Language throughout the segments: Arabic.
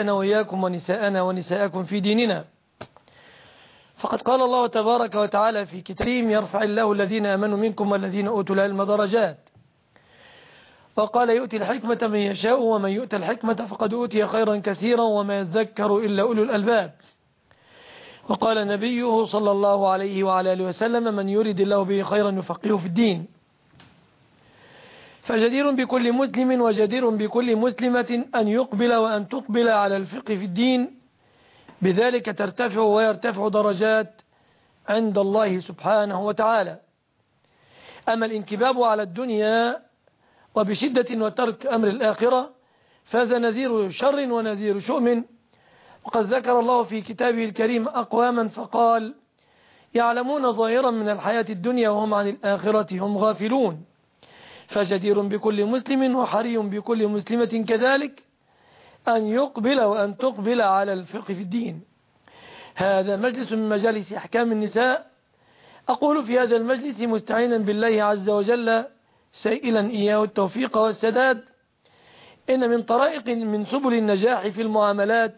أنا وإياكم ونساءنا ونساءكم في ديننا. فقد قال الله تبارك وتعالى في كتابهم يرفع الله الذين أمنوا منكم والذين أوتوا العلم درجات وقال يؤتي الحكمة من يشاء ومن يؤتى الحكمة فقد أوتي خيرا كثيرا وما يذكر إلا أولو الألباب وقال نبيه صلى الله عليه وعلى آله وسلم من يريد الله به خيرا يفقهه في الدين فجدير بكل مسلم وجدير بكل مسلمة أن يقبل وأن تقبل على الفقه في الدين. بذلك ترتفع ويرتفع درجات عند الله سبحانه وتعالى. أما الانكباب على الدنيا وبشدة وترك أمر الآخرة فهذا نذير شر ونذير شؤم. وقد ذكر الله في كتابه الكريم أقواما فقال يعلمون ظاهرا من الحياة الدنيا وهم عن الآخرة هم غافلون. فجدير بكل مسلم وحري بكل مسلمة كذلك أن يقبل وأن تقبل على الفقه في الدين. هذا مجلس من مجالس أحكام النساء. أقول في هذا المجلس مستعينا بالله عز وجل سائلا إياه التوفيق والسداد. إن من طرائق من سبل النجاح في المعاملات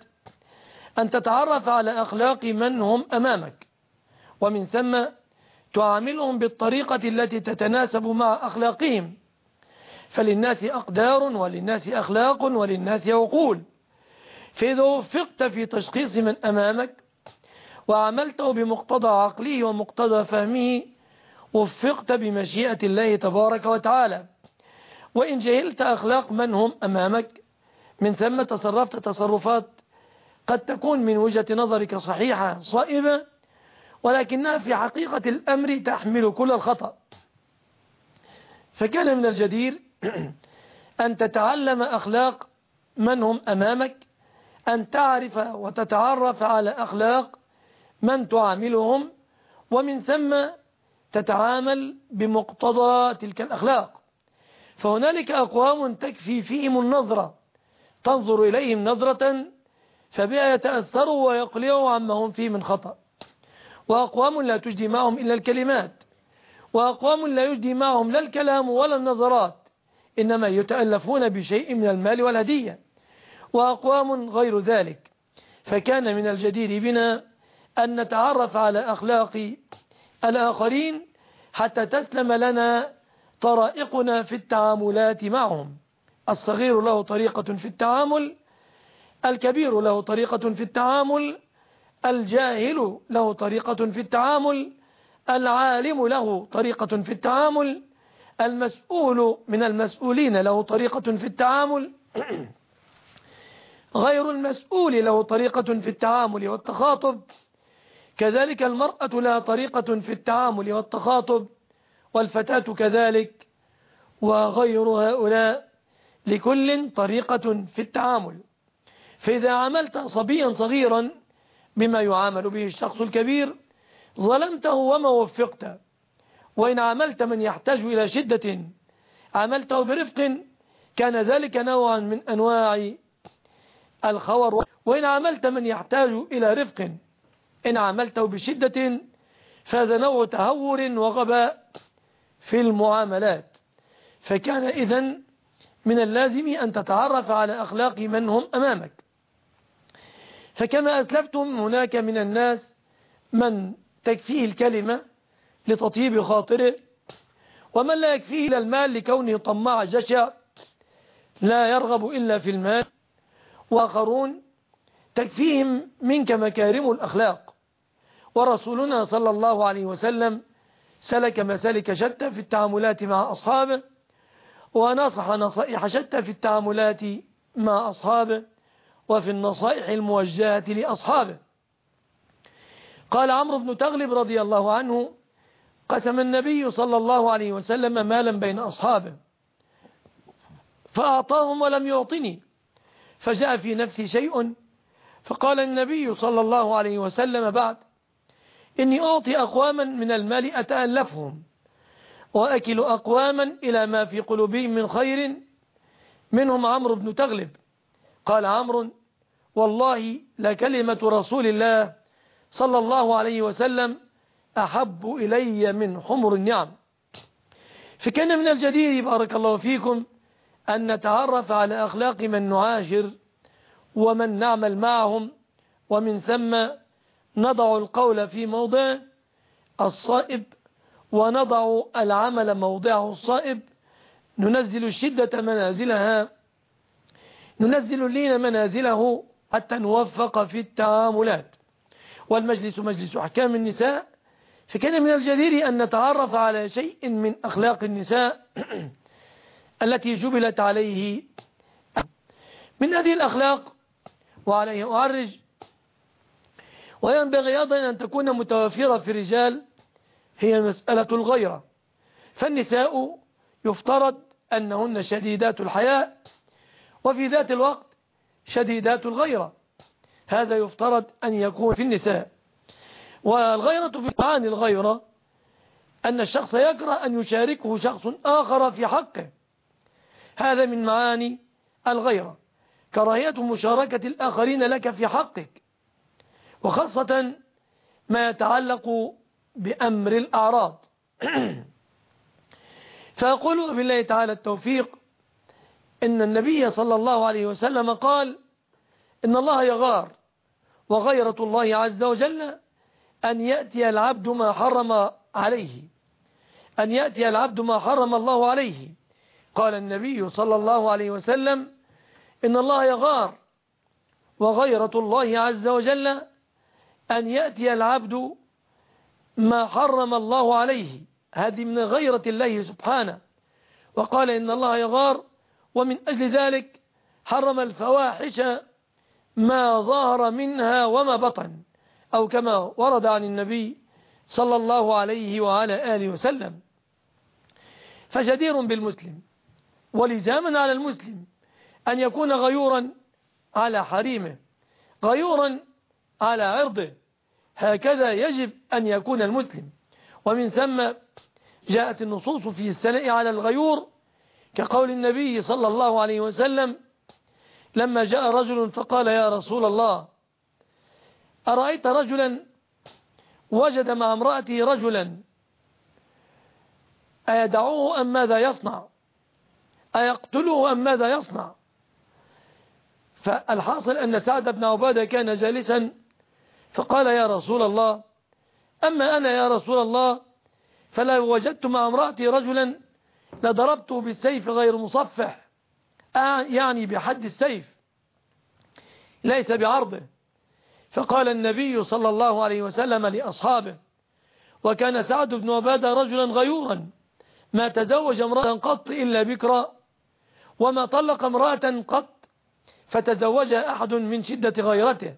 أن تتعرف على أخلاق من هم أمامك. ومن ثم تعاملهم بالطريقة التي تتناسب مع أخلاقهم. فللناس أقدار وللناس أخلاق وللناس عقول. فإذا وفقت في تشخيص من أمامك وعملته بمقتضى عقله ومقتضى فهمه وفقت بمشيئة الله تبارك وتعالى. وإن جهلت أخلاق من هم أمامك من ثم تصرفت تصرفات قد تكون من وجهة نظرك صحيحة صائبة ولكنها في حقيقة الأمر تحمل كل الخطأ. فكان من الجدير أن تتعلم أخلاق من هم أمامك أن تعرف وتتعرف على أخلاق من تعاملهم ومن ثم تتعامل بمقتضى تلك الأخلاق. فهنالك أقوام تكفي فيهم النظرة تنظر إليهم نظرة فبها يتأثروا ويقلعوا عما هم فيه من خطأ. وأقوام لا تجدي معهم إلا الكلمات وأقوام لا يجدي معهم لا الكلام ولا النظرات. إنما يتألفون بشيء من المال والهدية وأقوام غير ذلك. فكان من الجدير بنا أن نتعرف على أخلاق الآخرين حتى تسلم لنا طرائقنا في التعاملات معهم. الصغير له طريقة في التعامل الكبير له طريقة في التعامل الجاهل له طريقة في التعامل العالم له طريقة في التعامل المسؤول من المسؤولين له طريقة في التعامل. غير المسؤول له طريقة في التعامل والتخاطب. كذلك المرأة لها طريقة في التعامل والتخاطب والفتاة كذلك وغير هؤلاء لكل طريقة في التعامل. فإذا عملت صبيا صغيرا بما يعامل به الشخص الكبير ظلمته وما وفقت وإن عملت من يحتاج إلى شدة عملته برفق كان ذلك نوعا من أنواع الخور. وإن عملت من يحتاج إلى رفق إن عملته بشدة فهذا نوع تهور وغباء في المعاملات. فكان إذن من اللازم أن تتعرف على أخلاق من هم أمامك. فكما أسلفتم هناك من الناس من تكفيه الكلمة لتطيب خاطره. ومن لا يكفيه إلى المال لكونه طماع جشع لا يرغب إلا في المال. وآخرون تكفيهم منك مكارم الأخلاق. ورسولنا صلى الله عليه وسلم سلك مسالك شتى في التعاملات مع أصحابه ونصح نصائح شتى في التعاملات مع أصحابه وفي النصائح الموجهة لأصحابه. قال عمرو بن تغلب رضي الله عنه قسم النبي صلى الله عليه وسلم مالا بين أصحابه. فأعطاهم ولم يعطني. فجاء في نفسي شيء فقال النبي صلى الله عليه وسلم بعد إني أعطي أقواما من المال أتألفهم وأكل أقواما إلى ما في قلوبهم من خير منهم عمرو بن تغلب. قال عمرو والله لكلمة رسول الله صلى الله عليه وسلم أحب إلي من حمر النعم. فكان من الجدير بارك الله فيكم أن نتعرف على أخلاق من نعاشر ومن نعمل معهم ومن ثم نضع القول في موضع الصائب ونضع العمل موضعه الصائب. ننزل الشدة منازلها ننزل اللين منازله حتى نوفق في التعاملات. والمجلس مجلس أحكام النساء فكان من الجدير أن نتعرف على شيء من أخلاق النساء التي جبلت عليه. من هذه الأخلاق وعليه أعرج وينبغي أيضا أن تكون متوفرة في الرجال هي مسألة الغيرة. فالنساء يفترض أنهن شديدات الحياء وفي ذات الوقت شديدات الغيرة. هذا يفترض أن يكون في النساء. والغيرة في معاني الغيرة أن الشخص يكره أن يشاركه شخص آخر في حقه. هذا من معاني الغيرة. كراهية مشاركة الآخرين لك في حقك. وخاصة ما يتعلق بأمر الأعراض. فأقول بالله تعالى التوفيق إن النبي صلى الله عليه وسلم قال إن الله يغار وغيرة الله عز وجل أن يأتي العبد ما حرم عليه. أن يأتي العبد ما حرم الله عليه. قال النبي صلى الله عليه وسلم إن الله يغار وغيرة الله عز وجل أن يأتي العبد ما حرم الله عليه. هذه من غيرة الله سبحانه. وقال إن الله يغار ومن أجل ذلك حرم الفواحش ما ظهر منها وما بطن. أو كما ورد عن النبي صلى الله عليه وعلى آله وسلم فجدير بالمسلم ولزاما على المسلم أن يكون غيورا على حريمه غيورا على عرضه. هكذا يجب أن يكون المسلم. ومن ثم جاءت النصوص في السناء على الغيور كقول النبي صلى الله عليه وسلم لما جاء رجل فقال يا رسول الله أرأيت رجلا وجد مع امرأته رجلا أيدعوه أم ماذا يصنع؟ أيقتله أم ماذا يصنع؟ فالحاصل أن سعد بن عبادة كان جالسا فقال يا رسول الله أما أنا يا رسول الله فلو وجدت مع امرأتي رجلا لضربته بالسيف غير مصفح يعني بحد السيف ليس بعرضه. فقال النبي صلى الله عليه وسلم لأصحابه وكان سعد بن عبادة رجلا غيورا ما تزوج امرأة قط إلا بكرا وما طلق امرأة قط فتزوجها أحد من شدة غيرته.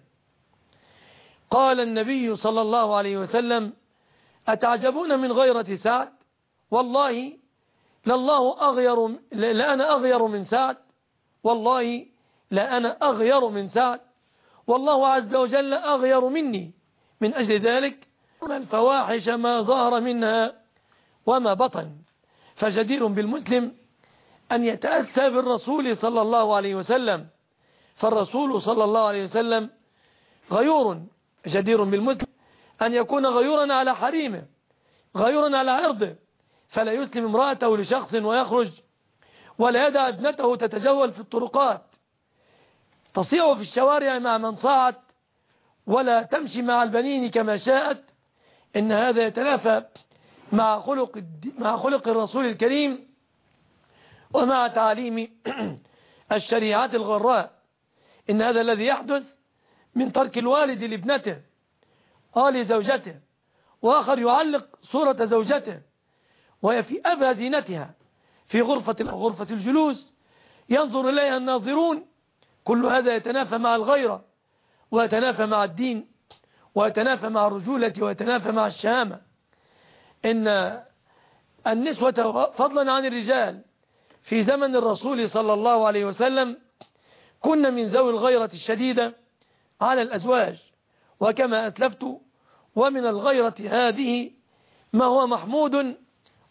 قال النبي صلى الله عليه وسلم أتعجبون من غيرة سعد؟ والله لله أغير لأنا أغير من سعد والله لأنا أغير من سعد. والله عز وجل أغير مني. من أجل ذلك الفواحش ما ظهر منها وما بطن. فجدير بالمسلم أن يتأسى بالرسول صلى الله عليه وسلم. فالرسول صلى الله عليه وسلم غيور جدير بالمسلم أن يكون غيورا على حريمه غيورا على عرضه. فلا يسلم امرأته لشخص ويخرج ولا يدع ابنته تتجول في الطرقات. تصيع في الشوارع مع من صاعت ولا تمشي مع البنين كما شاءت. إن هذا يتنافى مع خلق, مع خلق الرسول الكريم ومع تعليم الشريعات الغراء. إن هذا الذي يحدث من ترك الوالد لابنته أو لزوجته وآخر يعلق صورة زوجته وهي في أبهى زينتها في غرفة غرفة الجلوس. ينظر إليها الناظرون كل هذا يتنافى مع الغيرة ويتنافى مع الدين ويتنافى مع الرجولة ويتنافى مع الشهامة. إن النسوة فضلا عن الرجال في زمن الرسول صلى الله عليه وسلم كن من ذوي الغيرة الشديدة على الأزواج. وكما أسلفت ومن الغيرة هذه ما هو محمود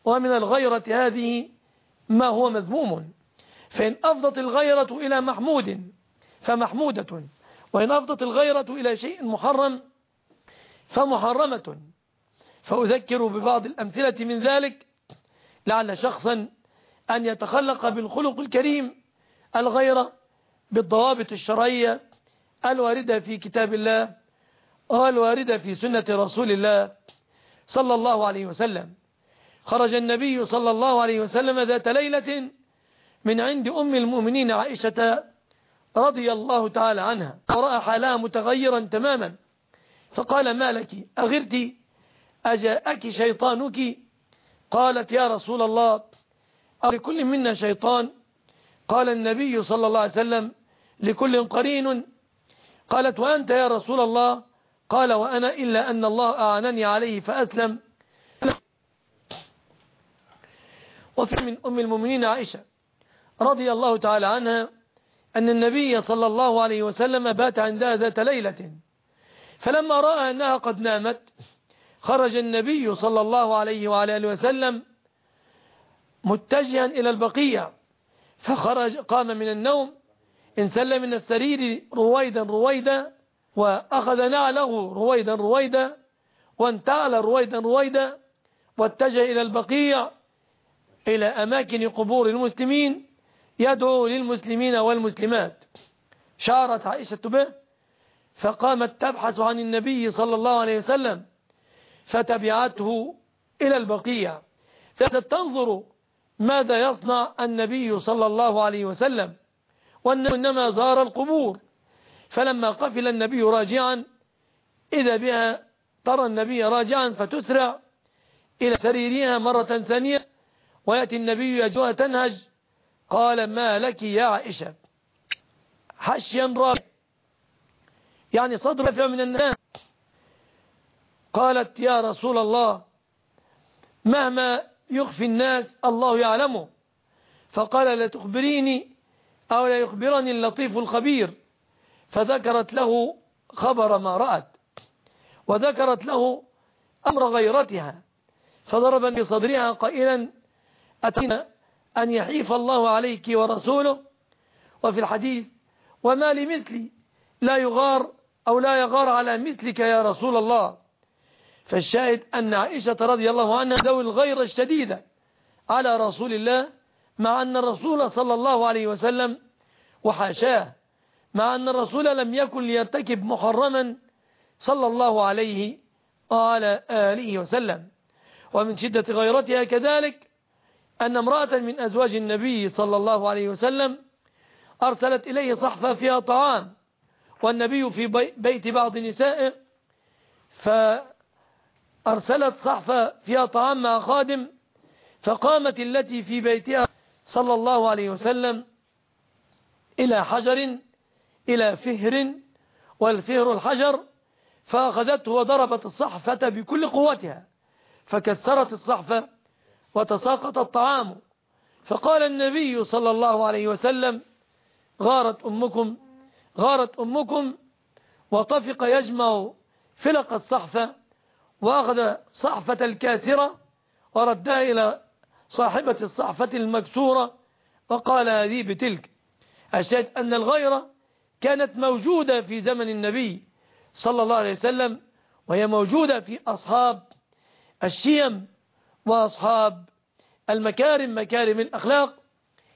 ومن الغيرة هذه ما هو مذموم. فإن أفضت الغيرة إلى محمود فمحمودة. وإن أفضت الغيرة إلى شيء محرم فمحرمة. فأذكر ببعض الأمثلة من ذلك لعل شخصا أن يتخلق بالخلق الكريم الغيرة بالضوابط الشرعية الواردة في كتاب الله والواردة في سنة رسول الله صلى الله عليه وسلم. خرج النبي صلى الله عليه وسلم ذات ليلة من عند أم المؤمنين عائشة رضي الله تعالى عنها. ورأى حالها متغيرا تماما. فقال ما لك أغرت؟ أجاءك شيطانك؟ قالت يا رسول الله لكل منا شيطان. قال النبي صلى الله عليه وسلم لكل قرين. قالت وأنت يا رسول الله؟ قال وأنا إلا أن الله أعنني عليه فأسلم. وفي من أم المؤمنين عائشة رضي الله تعالى عنها أن النبي صلى الله عليه وسلم بات عندها ذات ليلة. فلما رأى أنها قد نامت خرج النبي صلى الله عليه وعلى آله وسلم متجها إلى البقيع فخرج قام من النوم انسل من السرير رويدا رويدا وأخذ نعله رويدا رويدا وانتعل رويدا رويدا واتجه إلى البقيع إلى أماكن قبور المسلمين يدعو للمسلمين والمسلمات. شارت عائشة به فقامت تبحث عن النبي صلى الله عليه وسلم فتبعته إلى البقيع. فتنظر ماذا يصنع النبي صلى الله عليه وسلم وإنما زار القبور. فلما قفل النبي راجعا إذا بها ترى النبي راجعا فتسرع إلى سريرها مرة ثانية ويأتي النبي يجوها تنهج قال ما لك يا عائشة؟ حشيا رابع. يعني صدر رفع من النام قالت يا رسول الله مهما يخفي الناس الله يعلمه. فقال لا تخبريني أو لا يخبرني اللطيف الخبير. فذكرت له خبر ما رأت. وذكرت له أمر غيرتها. فضرب بصدرها قائلا أتينا؟ أن يحيف الله عليك ورسوله. وفي الحديث وما لمثلي لا يغار أو لا يغار على مثلك يا رسول الله. فالشاهد أن عائشة رضي الله عنها ذوي الغير الشديدة على رسول الله مع أن الرسول صلى الله عليه وسلم وحاشاه مع أن الرسول لم يكن ليرتكب محرما صلى الله عليه وعلى آله وسلم. ومن شدة غيرتها كذلك أن امرأة من أزواج النبي صلى الله عليه وسلم أرسلت إليه صحفة فيها طعام والنبي في بيت بعض نسائه فأرسلت صحفة فيها طعام مع خادم فقامت التي في بيتها صلى الله عليه وسلم إلى حجر إلى فهر والفهر الحجر فأخذته وضربت الصحفة بكل قوتها فكسرت الصحفة وتساقط الطعام. فقال النبي صلى الله عليه وسلم غارت أمكم غارت أمكم. وطفق يجمع فلق الصحفة وأخذ صحفة الكاسرة وردها إلى صاحبة الصحفة المكسورة وقال هذه بتلك. أشهد أن الغيرة كانت موجودة في زمن النبي صلى الله عليه وسلم وهي موجودة في أصحاب الشيم. وأصحاب المكارم مكارم الأخلاق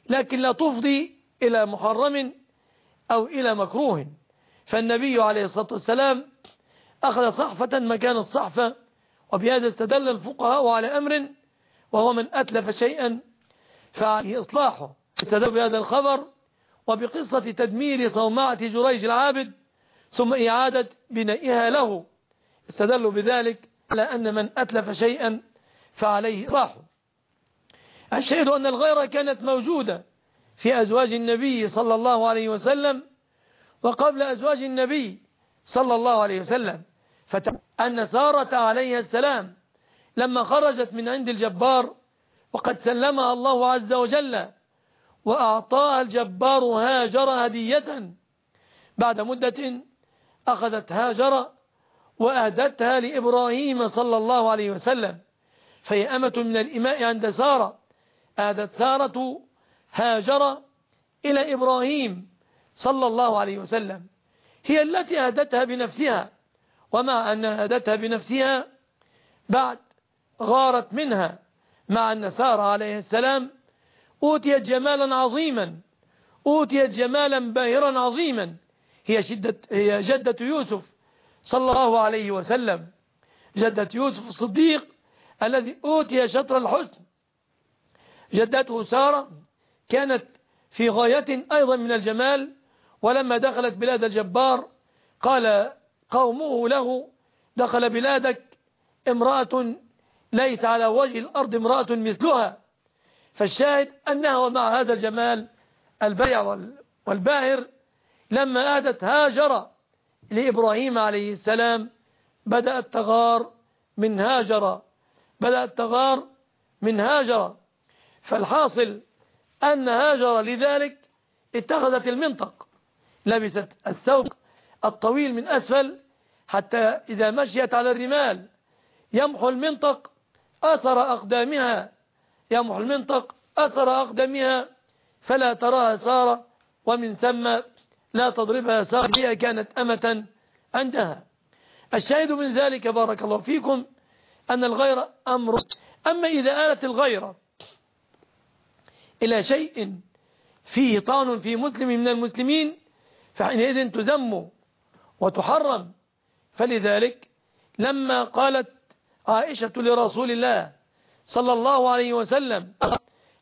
لكن لا تفضي إلى محرم أو إلى مكروه. فالنبي عليه الصلاة والسلام أخذ صحفة مكان الصحفة وبهذا استدل الفقهاء على أمر وهو من أتلف شيئا فعليه إصلاحه. استدل بهذا الخبر وبقصة تدمير صومعة جريج العابد ثم إعادة بنائها له. استدلوا بذلك على أن من أتلف شيئا فعليه إصلاحه الشهد أن الغيرة كانت موجودة في أزواج النبي صلى الله عليه وسلم وقبل أزواج النبي صلى الله عليه وسلم. أن سارة عليه السلام لما خرجت من عند الجبار وقد سلمها الله عز وجل وأعطاها الجبار هاجر هدية بعد مدة أخذت هاجر وأهدتها لإبراهيم صلى الله عليه وسلم. فهي أمة من الإماء عند سارة. أهدت سارة هاجر إلى إبراهيم صلى الله عليه وسلم. هي التي أهدتها بنفسها ومع أن أهدتها بنفسها بعد غارت منها مع أن سارة عليه السلام أوتيت جمالا عظيما أوتيت جمالا باهرا عظيما. هي, شدة هي جدة يوسف صلى الله عليه وسلم. جدة يوسف الصديق الذي أوتي شطر الحسن جدته سارة كانت في غاية أيضا من الجمال ولما دخلت بلاد الجبار قال قومه له دخل بلادك امرأة ليس على وجه الأرض امرأة مثلها فالشاهد أنها ومع هذا الجمال البيع والباهر لما آتت هاجر لإبراهيم عليه السلام بدأ التغار من هاجر بدأ التغار من هاجر. فالحاصل أن هاجر لذلك اتخذت المنطق. لبست الثوب الطويل من أسفل حتى إذا مشيت على الرمال يمحو المنطق أثر أقدامها. يمحو المنطق أثر أقدامها فلا تراها سارة ومن ثم لا تضربها سارة. هي كانت أمة عندها. الشاهد من ذلك بارك الله فيكم أن الغير أمر. أما إذا آلت الغيرة إلى شيء فيه طعن في مسلم من المسلمين فحينئذ تذم وتحرم. فلذلك لما قالت عائشة لرسول الله صلى الله عليه وسلم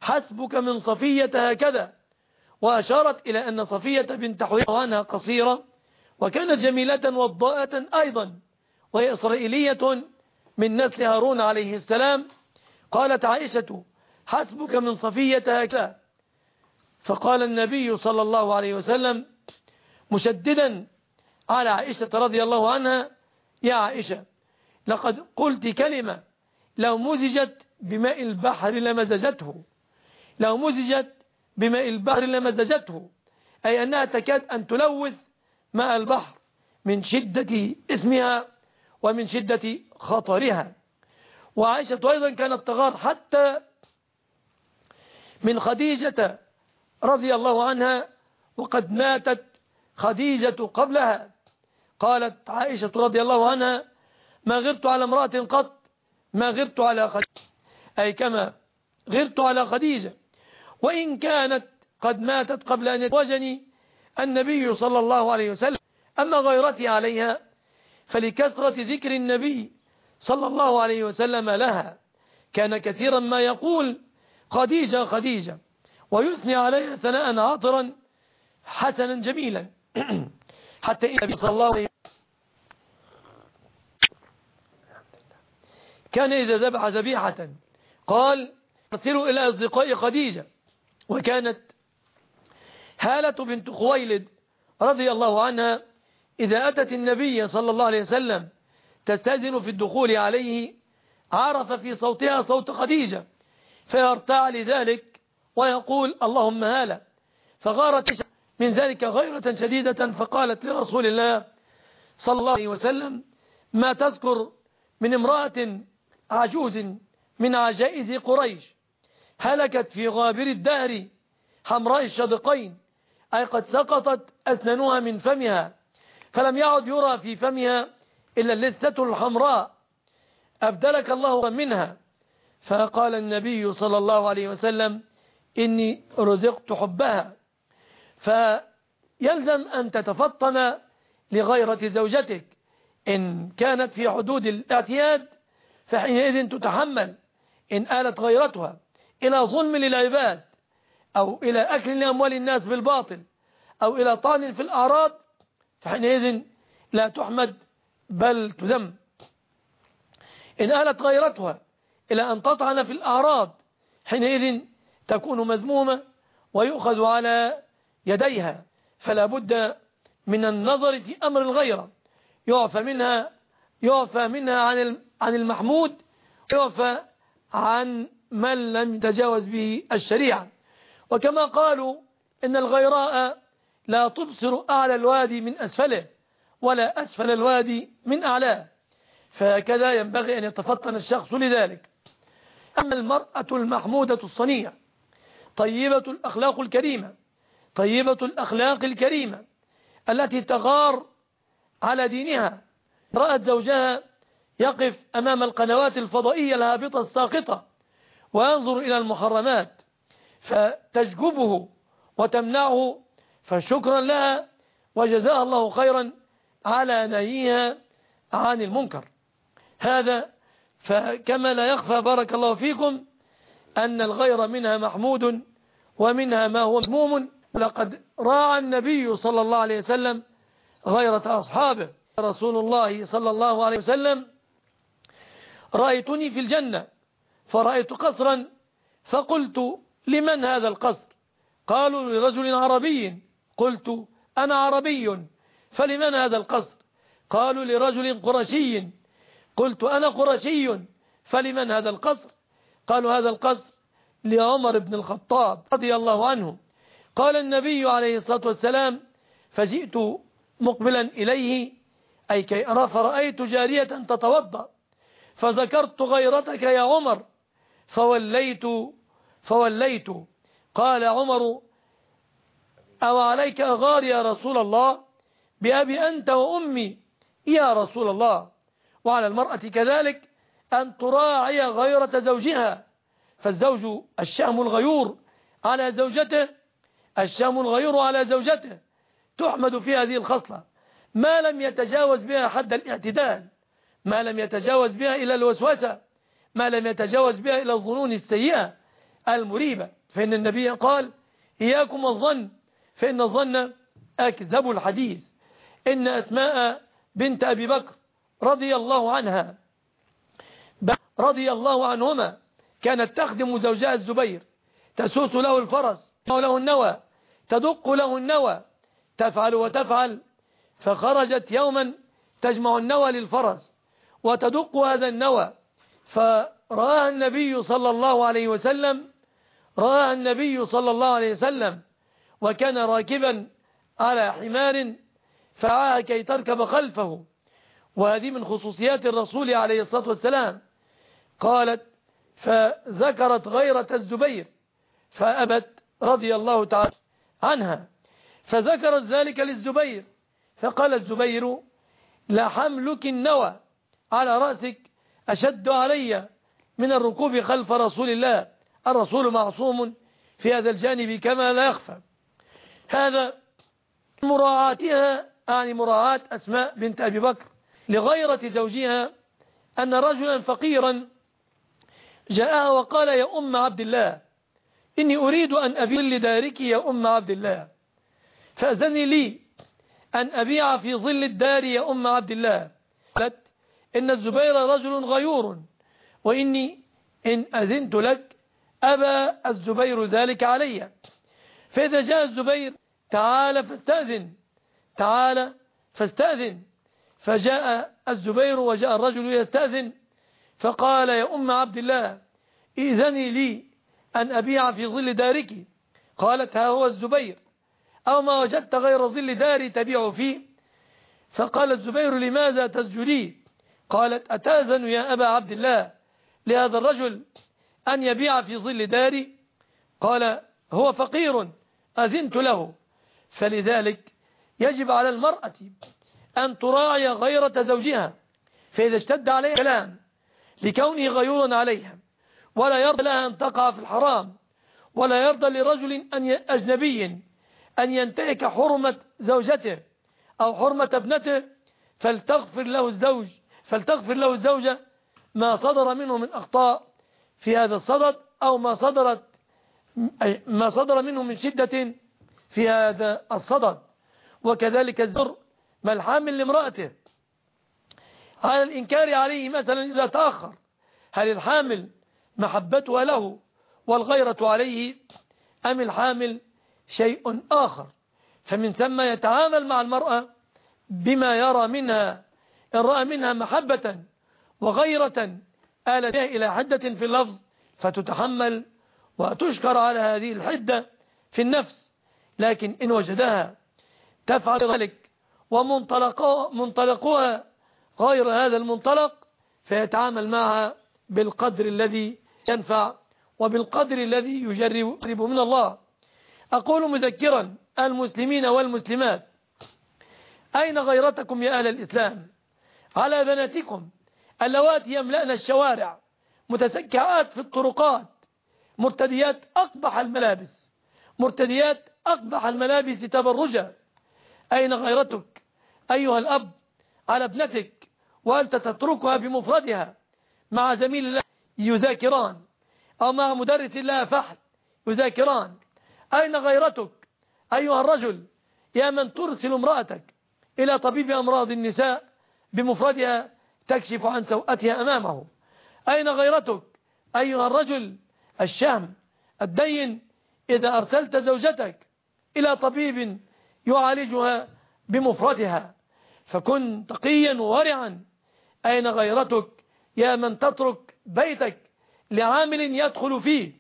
حسبك من صفية هكذا. وأشارت إلى أن صفية بنت حيوانها قصيرة وكانت جميلة وضاءة أيضا وهي إسرائيلية. من نسل هارون عليه السلام قالت عائشة حسبك من صفية هكذا. فقال النبي صلى الله عليه وسلم مشددا على عائشة رضي الله عنها يا عائشة لقد قلت كلمة لو مزجت بماء البحر لمزجته لو مزجت بماء البحر لمزجته أي أنها تكاد أن تلوث ماء البحر من شدة اسمها ومن شدة خطرها. وعائشة أيضا كانت تغار حتى من خديجة رضي الله عنها وقد ماتت خديجة قبلها. قالت عائشة رضي الله عنها ما غرت على امرأة قط ما غرت على خديجة. أي كما غرت على خديجة وإن كانت قد ماتت قبل أن يتوجني النبي صلى الله عليه وسلم أما غيرتي عليها فلكثرة ذكر النبي صلى الله عليه وسلم لها. كان كثيرا ما يقول خديجة خديجة ويثني عليها ثناء عاطرا حسنا جميلا. حتى النبي صلى الله عليه كان إذا ذبح ذبيحة قال أرسلوا إلى أصدقاء خديجة. وكانت هالة بنت خويلد رضي الله عنها إذا أتت النبي صلى الله عليه وسلم تستأذن في الدخول عليه عرف في صوتها صوت خديجة فيرتع لذلك ويقول اللهم هالا فغارت من ذلك غيرة شديدة فقالت لرسول الله صلى الله عليه وسلم ما تذكر من امرأة عجوز من عجائز قريش هلكت في غابر الدهر حمراء الشدقين أي قد سقطت أسنانها من فمها فلم يعد يرى في فمها إلا اللثة الحمراء. أبدلك الله منها. فقال النبي صلى الله عليه وسلم إني رزقت حبها. فيلزم أن تتفطن لغيرة زوجتك. إن كانت في حدود الاعتياد فحينئذ تتحمل. إن آلت غيرتها إلى ظلم للعباد أو إلى أكل لأموال الناس بالباطل أو إلى طعن في الأعراض فحينئذ لا تحمد بل تذم. إن آلت غيرتها إلى أن تطعن في الأعراض حينئذ تكون مذمومة ويؤخذ على يديها فلا بد من النظر في أمر الغيرة. يعفى منها يعفى منها عن عن المحمود يعفى عن من لم يتجاوز به الشريعة. وكما قالوا إن الغيراء لا تبصر أعلى الوادي من أسفله ولا أسفل الوادي من أعلاه. فهكذا ينبغي أن يتفطن الشخص لذلك. أما المرأة المحمودة الصنيع طيبة الأخلاق الكريمة طيبة الأخلاق الكريمة التي تغار على دينها رأت زوجها يقف أمام القنوات الفضائية الهابطة الساقطة وينظر إلى المحرمات فتججبه وتمنعه فشكرا لها وجزاها الله خيرا على نهيها عن المنكر. هذا فكما لا يخفى بارك الله فيكم أن الغير منها محمود ومنها ما هو مذموم. لقد راعى النبي صلى الله عليه وسلم غيرة أصحابه. رسول الله صلى الله عليه وسلم رأيتني في الجنة فرأيت قصرا فقلت لمن هذا القصر؟ قالوا لرجل عربي قلت أنا عربي فلمن هذا القصر قالوا لرجل قرشي. قلت أنا قرشي فلمن هذا القصر قالوا هذا القصر لعمر بن الخطاب رضي الله عنه. قال النبي عليه الصلاة والسلام فجئت مقبلا إليه أي كي أرى فرأيت جارية تتوضأ فذكرت غيرتك يا عمر فوليت فوليت. قال عمر أو عليك أغار يا رسول الله؟ بأبي أنت وأمي يا رسول الله. وعلى المرأة كذلك أن تراعي غيرة زوجها. فالزوج الشام الغيور على زوجته الشام الغيور على زوجته. تحمد في هذه الخصلة. ما لم يتجاوز بها حد الاعتدال ما لم يتجاوز بها إلى الوسوسة ما لم يتجاوز بها إلى الظنون السيئة المريبة. فإن النبي قال إياكم الظن فإن الظن أكذب الحديث. إن أسماء بنت أبي بكر رضي الله عنها رضي الله عنهما كانت تخدم زوجها الزبير تسوس له الفرس له النوى تدق له النوى تفعل وتفعل فخرجت يوما تجمع النوى للفرس وتدق هذا النوى. فرآها النبي صلى الله عليه وسلم رآها النبي صلى الله عليه وسلم وكان راكبا على حمار فعاها كي تركب خلفه. وهذه من خصوصيات الرسول عليه الصلاة والسلام. قالت فذكرت غيرة الزبير. فأبت رضي الله تعالى عنها. فذكرت ذلك للزبير. فقال الزبير لحملك النوى على رأسك أشد علي من الركوب خلف رسول الله. الرسول معصوم في هذا الجانب كما لا يخفى. هذا مراعاتها يعني مراعاة أسماء بنت أبي بكر لغيرة زوجها أن رجلا فقيرا جاءها وقال يا أم عبد الله إني أريد أن أبيع لدارك يا أم عبد الله. فأذني لي أن أبيع في ظل الدار يا أم عبد الله. قالت إن الزبير رجل غيور وإني إن أذنت لك أبى الزبير ذلك علي. فإذا جاء الزبير تعال فاستأذن. تعال فاستأذن. فجاء الزبير وجاء الرجل يستأذن. فقال يا أم عبد الله إذني لي أن أبيع في ظل دارك. قالت ها هو الزبير. أو ما وجدت غير ظل داري تبيع فيه. فقال الزبير لماذا تسجدي قالت أتأذن يا أبا عبد الله لهذا الرجل أن يبيع في ظل داري. قال هو فقير أذنت له. فلذلك يجب على المرأة أن تراعي غيرة زوجها فإذا اشتد عليها كلام لكونه غيور عليها. ولا يرضى لها أن تقع في الحرام ولا يرضى لرجل أن أجنبي أن ينتهك حرمة زوجته أو حرمة ابنته. فلتغفر له الزوج فلتغفر له الزوجة ما صدر منه من أخطاء في هذا الصدد أو ما صدرت ما صدر منه من شدة في هذا الصدد. وكذلك الزر ما الحامل لامرأته. على الإنكار عليه مثلا إذا تأخر. هل الحامل محبتها له والغيرة عليه أم الحامل شيء آخر؟ فمن ثم يتعامل مع المرأة بما يرى منها إن رأى منها محبة وغيرة آلت إلى حدة في اللفظ فتتحمل وتشكر على هذه الحدة في النفس لكن إن وجدها تفعل ذلك ومنطلقها غير هذا المنطلق فيتعامل معها بالقدر الذي ينفع وبالقدر الذي يجرب من الله. أقول مذكرا المسلمين والمسلمات أين غيرتكم يا أهل الإسلام؟ على بناتكم اللواتي يملأن الشوارع متسكعات في الطرقات مرتديات أقبح الملابس. مرتديات أقبح الملابس تبرجا أين غيرتك؟ أيها الأب على ابنتك وأنت تتركها بمفردها. مع زميل الله يذاكران. أو مع مدرس الله فحل يذاكران. أين غيرتك؟ أيها الرجل يا من ترسل امرأتك إلى طبيب أمراض النساء بمفردها تكشف عن سوءتها أمامه. أين غيرتك؟ أيها الرجل الشهم الدين إذا أرسلت زوجتك إلى طبيب يعالجها بمفردها فكن تقيا ورعا. أين غيرتك يا من تترك بيتك لعامل يدخل فيه؟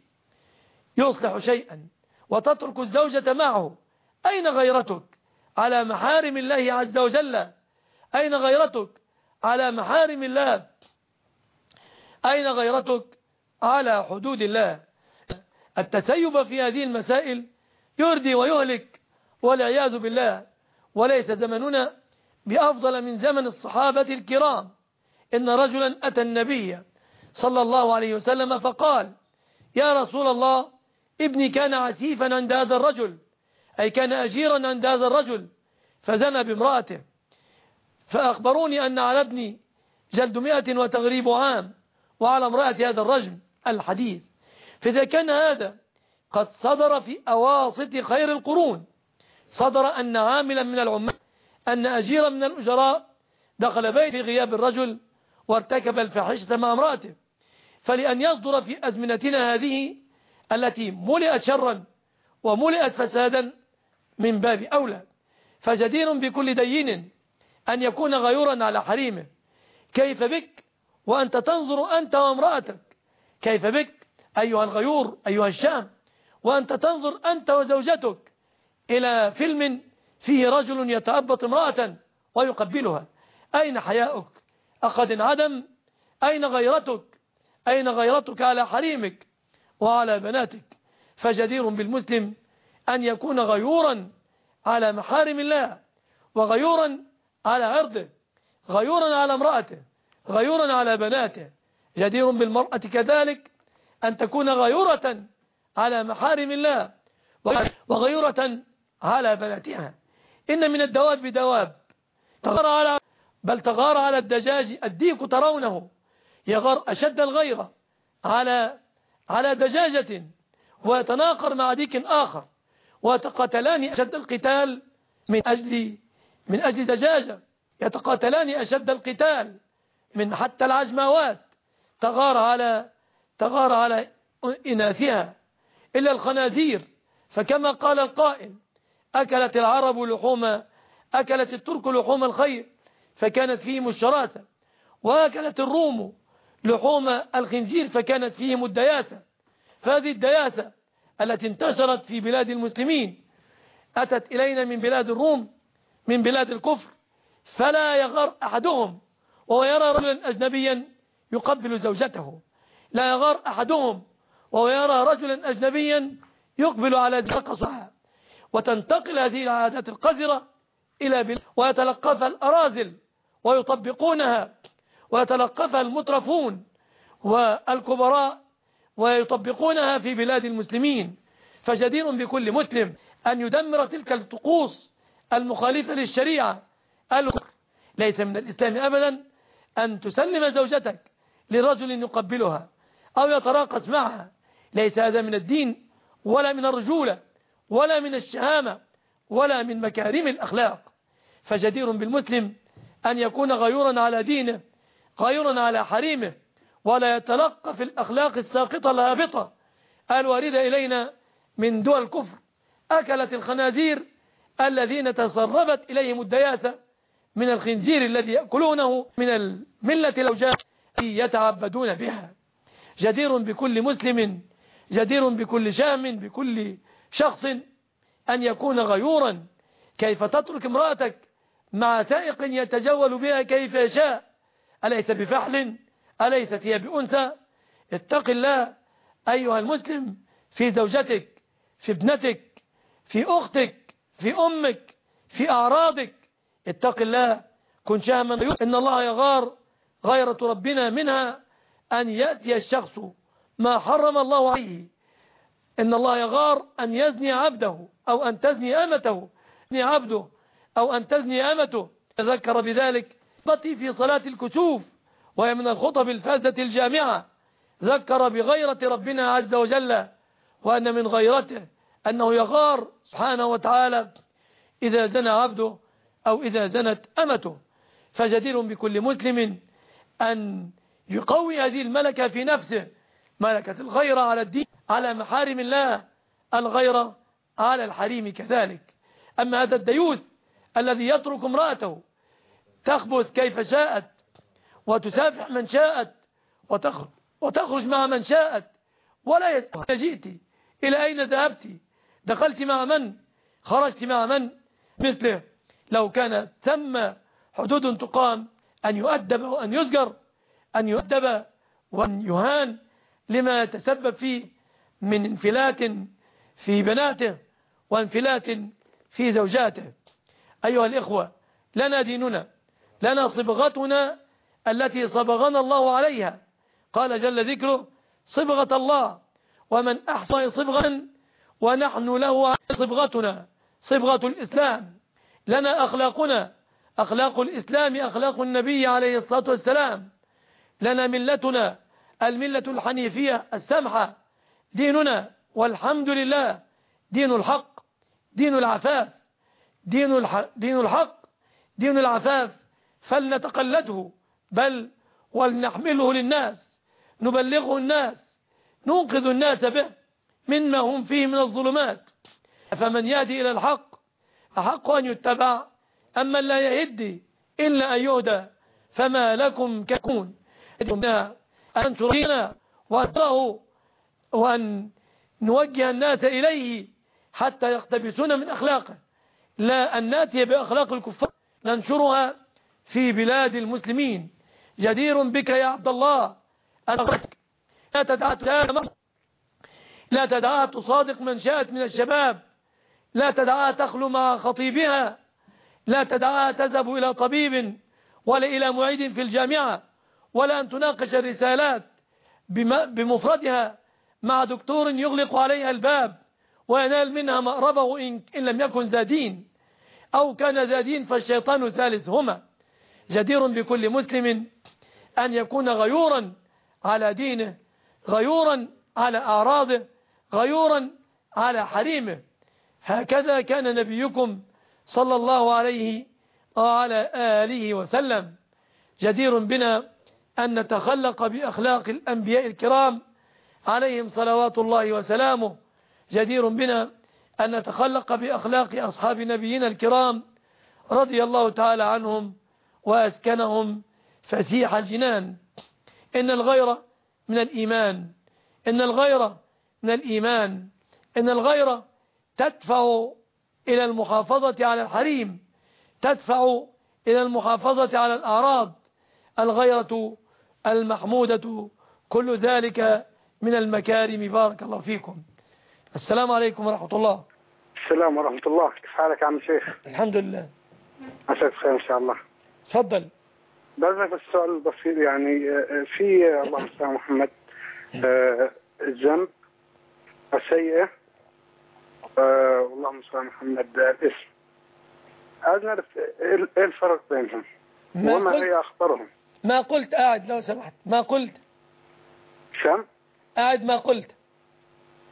يصلح شيئا وتترك الزوجة معه. أين غيرتك على محارم الله عز وجل؟ أين غيرتك على محارم الله؟ أين غيرتك على حدود الله. التسيب في هذه المسائل يردي ويهلك والعياذ بالله. وليس زمننا بأفضل من زمن الصحابة الكرام. إن رجلا أتى النبي صلى الله عليه وسلم فقال يا رسول الله ابني كان عسيفا عند هذا الرجل أي كان أجيرا عند هذا الرجل فزنى بامرأته. فأخبروني أن على ابني جلد مئة وتغريب عام وعلى امرأة هذا الرجل. الحديث. فإذا كان هذا قد صدر في أواسط خير القرون. صدر أن عاملا من العمال أن أجيرا من الأجراء دخل بيت في غياب الرجل وارتكب الفاحشة مع امرأته. فلأن يصدر في أزمنتنا هذه التي ملئت شرا وملئت فسادا من باب أولى. فجدير بكل دين أن يكون غيورا على حريمه. كيف بك؟ وأنت تنظر أنت وامرأتك. كيف بك؟ أيها الغيور أيها الشام. وأنت تنظر أنت وزوجتك إلى فيلم فيه رجل يتأبط امرأة ويقبلها. أين حياؤك؟ أخذ انعدم أين غيرتك؟ أين غيرتك على حريمك وعلى بناتك؟ فجدير بالمسلم أن يكون غيورا على محارم الله وغيورا على عرضه غيورا على امرأته غيورا على بناته. جدير بالمرأة كذلك أن تكون غيورة على محارم الله وغيورة على بناتها. إن من الدواب بدواب تغار على بل تغار على الدجاج الديك ترونه. يغار أشد الغيرة على على دجاجة ويتناقر مع ديك آخر. ويتقاتلان أشد القتال من أجل من أجل دجاجة. يتقاتلان أشد القتال من حتى العجماوات تغار على تغار على إناثها إلا الخنازير. فكما قال القائل أكلت العرب لحوم أكلت الترك لحوم الخير فكانت فيهم الشراسة وأكلت الروم لحوم الخنزير فكانت فيهم الدياسة فهذه الدياسة التي انتشرت في بلاد المسلمين أتت إلينا من بلاد الروم من بلاد الكفر فلا يغار أحدهم وهو يرى رجلا أجنبيا يقبل زوجته. لا يغار أحدهم وهو يرى رجلا أجنبيا يقبل على نقصها وتنتقل هذه العادات القذرة إلى بلاد ويتلقفها الأرازل ويطبقونها. ويتلقفها المترفون والكبراء ويطبقونها في بلاد المسلمين. فجدير بكل مسلم أن يدمر تلك الطقوس المخالفة للشريعة. ليس من الإسلام أبدا أن تسلم زوجتك. لرجل يقبلها أو يتراقص معها. ليس هذا من الدين ولا من الرجولة ولا من الشهامة ولا من مكارم الأخلاق. فجدير بالمسلم أن يكون غيورا على دينه غيورا على حريمه ولا يتلقى في الأخلاق الساقطة الهابطة. الواردة إلينا من دول الكفر. أكلت الخنازير الذين تسربت إليهم الدياسة من الخنزير الذي يأكلونه من الملة الأوجاع. يتعبدون بها. جدير بكل مسلم جدير بكل شام بكل شخص أن يكون غيورا. كيف تترك امرأتك مع سائق يتجول بها كيف يشاء؟ أليس بفحل؟ أليست هي بأنثى؟ اتق الله أيها المسلم في زوجتك في ابنتك في أختك في أمك في أعراضك. اتق الله. كن شهما إن الله يغار غيرة ربنا منها أن يأتي الشخص ما حرم الله عليه. إن الله يغار أن يزني عبده أو أن تزني أمته عبده أو أن تزني أمته. تذكر بذلك في صلاة الكسوف وهي من الخطب الفازة الجامعة. ذكر بغيرة ربنا عز وجل وأن من غيرته أنه يغار سبحانه وتعالى. إذا زنى عبده أو إذا زنت أمته. فجدير بكل مسلم أن يقوي هذه الملكة في نفسه. ملكة الغيرة على الدين على محارم الله الغيرة على الحريم كذلك. أما هذا الديوث الذي يترك امرأته تخبث كيف شاءت وتسافح من شاءت وتخرج مع من شاءت ولا يسأل جئت. إلى أين ذهبت؟ دخلت مع من؟ خرجت مع من؟ مثله لو كان ثم حدود تقام أن يؤدب وأن يزجر أن يؤدب وأن يهان لما تسبب فيه من انفلات في بناته وانفلات في زوجاته. أيها الإخوة لنا ديننا لنا صبغتنا التي صبغنا الله عليها. قال جل ذكره صبغة الله ومن أحصى صبغا ونحن له صبغتنا. صبغة الإسلام. لنا أخلاقنا أخلاق الإسلام أخلاق النبي عليه الصلاة والسلام. لنا ملتنا الملة الحنيفية السمحة. ديننا والحمد لله. دين الحق دين العفاف. دين, الح... دين الحق دين العفاف. فلنتقلده بل ولنحمله للناس. نبلغه الناس ننقذ الناس به مما هم فيه من الظلمات. فمن يهدي إلى الحق أحق أن يتبع أما لا يهدي إلا أن يهدى فما لكم ككون؟ أن ترينا وأتره وأن نوجه الناس إليه حتى يقتبسون من أخلاقه. لا أن نأتي بأخلاق الكفار ننشرها في بلاد المسلمين. جدير بك يا عبد الله لا تدعى لا تدعى تصادق من شاءت من الشباب. لا تدعى تخلو مع خطيبها. لا تدعى تذهب إلى طبيب ولا إلى معيد في الجامعة ولا أن تناقش الرسالات بمفردها مع دكتور يغلق عليها الباب وينال منها مأربه إن, إن لم يكن ذا دين أو كان ذا دين فالشيطان ثالثهما جدير بكل مسلم أن يكون غيورا على دينه غيورا على أعراضه غيورا على حريمه. هكذا كان نبيكم صلى الله عليه وعلى آله وسلم. جدير بنا أن نتخلق بأخلاق الأنبياء الكرام عليهم صلوات الله وسلامه. جدير بنا أن نتخلق بأخلاق أصحاب نبينا الكرام رضي الله تعالى عنهم وأسكنهم فسيح الجنان. إن الغير من الإيمان إن الغير من الإيمان إن الغير تدفع إلى المحافظة على الحريم تدفع إلى المحافظة على الأعراض الغيرة المحمودة كل ذلك من المكارم. بارك الله فيكم. السلام عليكم ورحمة الله. السلام ورحمة الله. كيف حالك عم شيخ؟ الحمد لله. عساك بخير إن شاء الله. تفضل. بس السؤال البسيط يعني في اللهم صل محمد الذنب السيئة اللهم صل محمد. الاسم. عايز نعرف إيه الفرق بينهم؟ وما هي اخطرهم ما قلت قاعد لو سمحت. ما قلت. شم؟ قاعد ما قلت.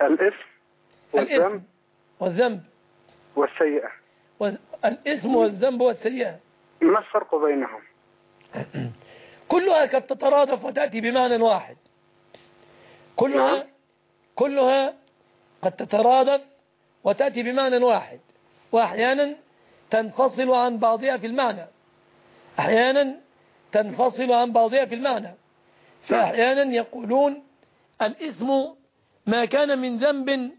الاسم والذنب والذنب. والسيئة. الاسم والذنب والسيئة. ما الفرق بينهم؟ كلها قد تترادف وتأتي بمعنى واحد. كلها نعم. كلها قد تترادف وتأتي بمعنى واحد. وأحيانا تنفصل عن بعضها في المعنى. أحيانا تنفصل عن بعضها في المعنى. فأحيانا يقولون الإثم ما كان من ذنب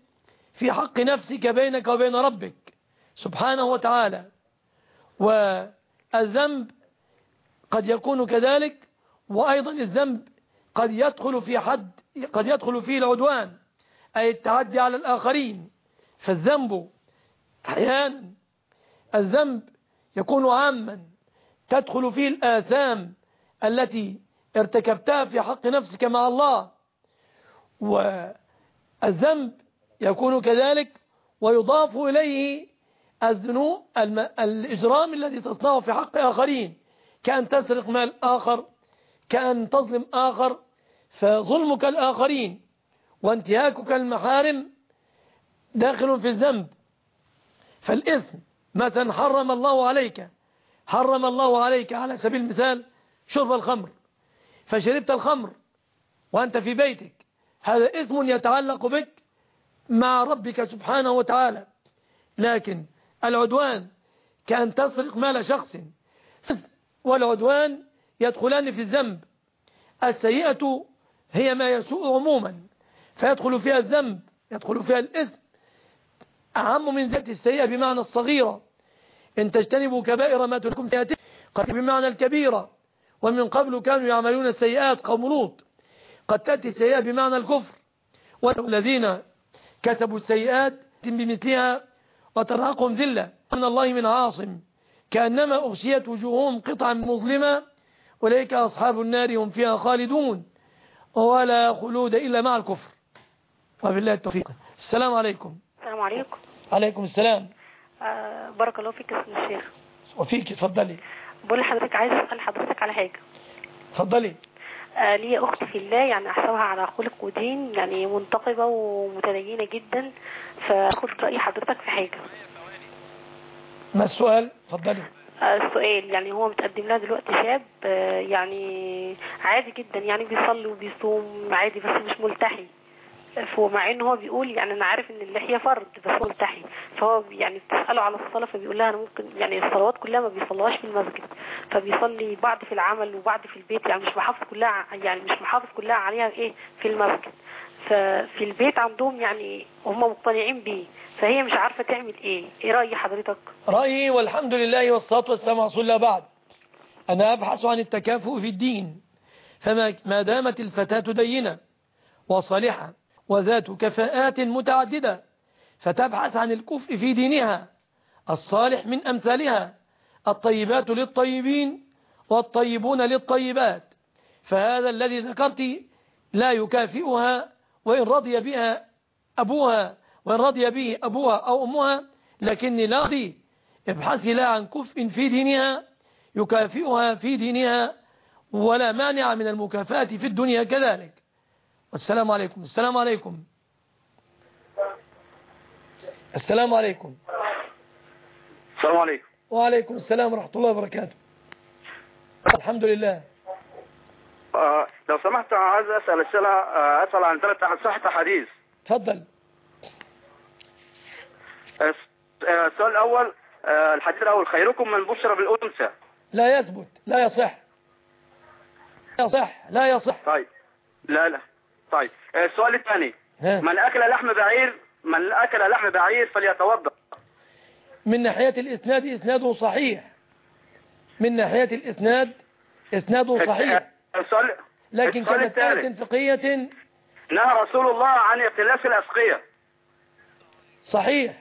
في حق نفسك بينك وبين ربك سبحانه وتعالى. والذنب قد يكون كذلك وأيضا الذنب قد يدخل في حد قد يدخل فيه العدوان أي التعدي على الآخرين. فالذنب أحيانا الذنب يكون عاما تدخل فيه الآثام التي ارتكبتها في حق نفسك مع الله. والذنب يكون كذلك ويضاف إليه الذنوب الإجرام الذي تصنعه في حق آخرين. كأن تسرق مال آخر كأن تظلم آخر فظلمك الآخرين وانتهاكك المحارم داخل في الذنب. فالإثم مثلا حرم الله عليك حرم الله عليك على سبيل المثال شرب الخمر. فشربت الخمر وأنت في بيتك هذا إثم يتعلق بك مع ربك سبحانه وتعالى. لكن العدوان كأن تسرق مال شخص والعدوان يدخلان في الذنب. السيئة هي ما يسوء عموما فيدخل فيها الذنب يدخل فيها الإثم. أهم من ذات السيئة بمعنى الصغيرة. إن تجتنبوا كبائر ما تلكم سيئاتكم قد بمعنى الكبيرة. ومن قبل كانوا يعملون السيئات قوم لوط. قد تأتي السيئة بمعنى الكفر. والذين كسبوا السيئات بمثلها وترهقهم ذلة. من الله من عاصم. كأنما أغشيت وجوههم قطعا مظلمة. أولئك أصحاب النار هم فيها خالدون. ولا خلود إلا مع الكفر. وبالله التوفيق. السلام عليكم. السلام عليكم. عليكم السلام. آه بارك الله فيك اسم الشيخ. وفيك اتفضلي. بقول لحضرتك عايز أسأل حضرتك على حاجة. اتفضلي. آه لي أخت في الله يعني احسبها على خلق ودين يعني منتقبة ومتدينة جدا. فأخد رأي حضرتك في حاجة. ما السؤال؟ اتفضلي. آه السؤال يعني هو متقدم لها دلوقتي شاب آه يعني عادي جدا يعني بيصلي وبيصوم عادي بس مش ملتحي. مع ان هو بيقول يعني أنا عارف إن اللحية فرض بس هو ملتحي فهو يعني بتسأله على الصلاة فبيقول لها أنا ممكن يعني الصلوات كلها ما بيصليهاش في المسجد. فبيصلي بعض في العمل وبعض في البيت يعني مش محافظ كلها يعني مش محافظ كلها عليها إيه؟ في المسجد. ففي البيت عندهم يعني هم مقتنعين بيه. فهي مش عارفة تعمل إيه. إيه رأي حضرتك؟ رأيي والحمد لله والصلاة والسلام على رسول الله بعد. أنا أبحث عن التكافؤ في الدين. فما ما دامت الفتاة دينة وصالحة وذات كفاءات متعددة فتبحث عن الكفء في دينها الصالح من أمثالها الطيبات للطيبين والطيبون للطيبات. فهذا الذي ذكرت لا يكافئها وإن رضي بها أبوها وإن رضي به أبوها أو أمها لكني لا أرضي ابحثي لا عن كفء في دينها يكافئها في دينها ولا مانع من المكافأة في الدنيا كذلك. السلام عليكم. السلام عليكم. السلام عليكم. السلام عليكم. وعليكم السلام ورحمة الله وبركاته. الحمد لله. آه لو سمحت عايز أسأل أسئلة آه أسأل عن ثلاث عن صحة حديث. تفضل. آه، السؤال الأول آه الحديث الأول خيركم من بشر بالأنثى. لا يثبت لا يصح. لا يصح لا يصح. طيب. لا لا. طيب السؤال الثاني. من أكل لحم بعير من أكل لحم بعير فليتوضأ. من ناحية الإسناد إسناده صحيح. من ناحية الإسناد إسناده صحيح. السؤال لكن كمسألة فقهية. نهى رسول الله عن اختلاس الأسقية. صحيح.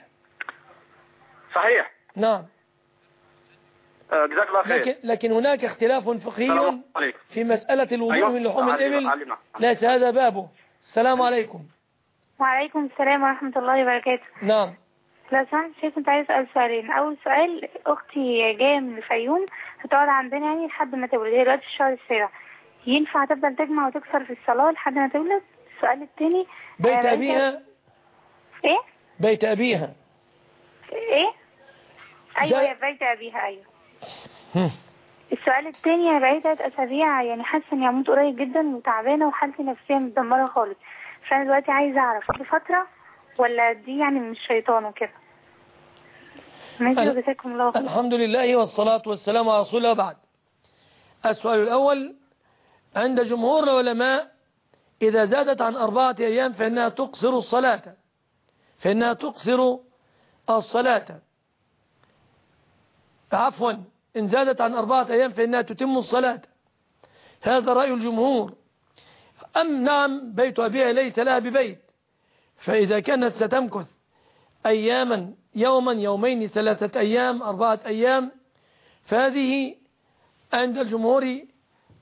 صحيح. نعم. جزاك الله خير. لكن, لكن هناك اختلاف فقهي في مسألة الوضوء أيوة. من لحوم الإبل. ليس هذا بابه. السلام عليكم. وعليكم السلام ورحمة الله وبركاته. نعم. لو سمحت شيخ كنت عايز أسأل سؤالين. أول سؤال أختي جاية من الفيوم هتقعد عندنا يعني لحد ما تولد. هي دلوقتي الشهر السابع. ينفع تفضل تجمع وتكسر في الصلاة لحد ما تولد؟ السؤال الثاني بيت آه أبيها؟ إيه؟ بيت أبيها. إيه؟ أيوة يا بيت أبيها أيوة. السؤال الثاني أنا بقالي ثلاث أسابيع يعني حاسة إني هموت قريب جدا وتعبانة وحالتي النفسيه متدمرة خالص. فأنا دلوقتي عايزة أعرف دي فترة ولا دي يعني من الشيطان وكده؟ جزاكم الله خير. الحمد لله والصلاة والسلام على رسول الله بعد. السؤال الأول عند جمهور العلماء إذا زادت عن أربعة أيام فإنها تقصر الصلاة. فإنها تقصر الصلاة. عفوا. إن زادت عن أربعة أيام فإنها تتم الصلاة. هذا رأي الجمهور. أم نعم بيت أبيها ليس لها ببيت. فإذا كانت ستمكث أياما يوما يومين ثلاثة أيام أربعة أيام فهذه عند الجمهور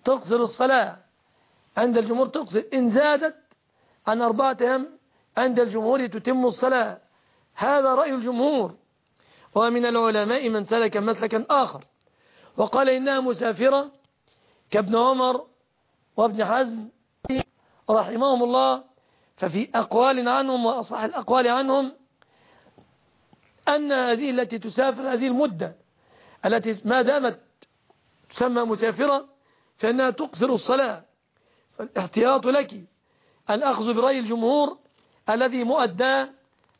تقصر الصلاة. عند الجمهور تقصر. إن زادت عن أربعة أيام عند الجمهور تتم الصلاة. هذا رأي الجمهور. ومن العلماء من سلك مسلكا آخر. وقال إنها مسافرة كابن عمر وابن حزم رحمهم الله ففي أقوال عنهم وأصح الأقوال عنهم أن هذه التي تسافر هذه المدة التي ما دامت تسمى مسافرة فإنها تقصر الصلاة. فالاحتياط لك الأخذ برأي الجمهور الذي مؤدى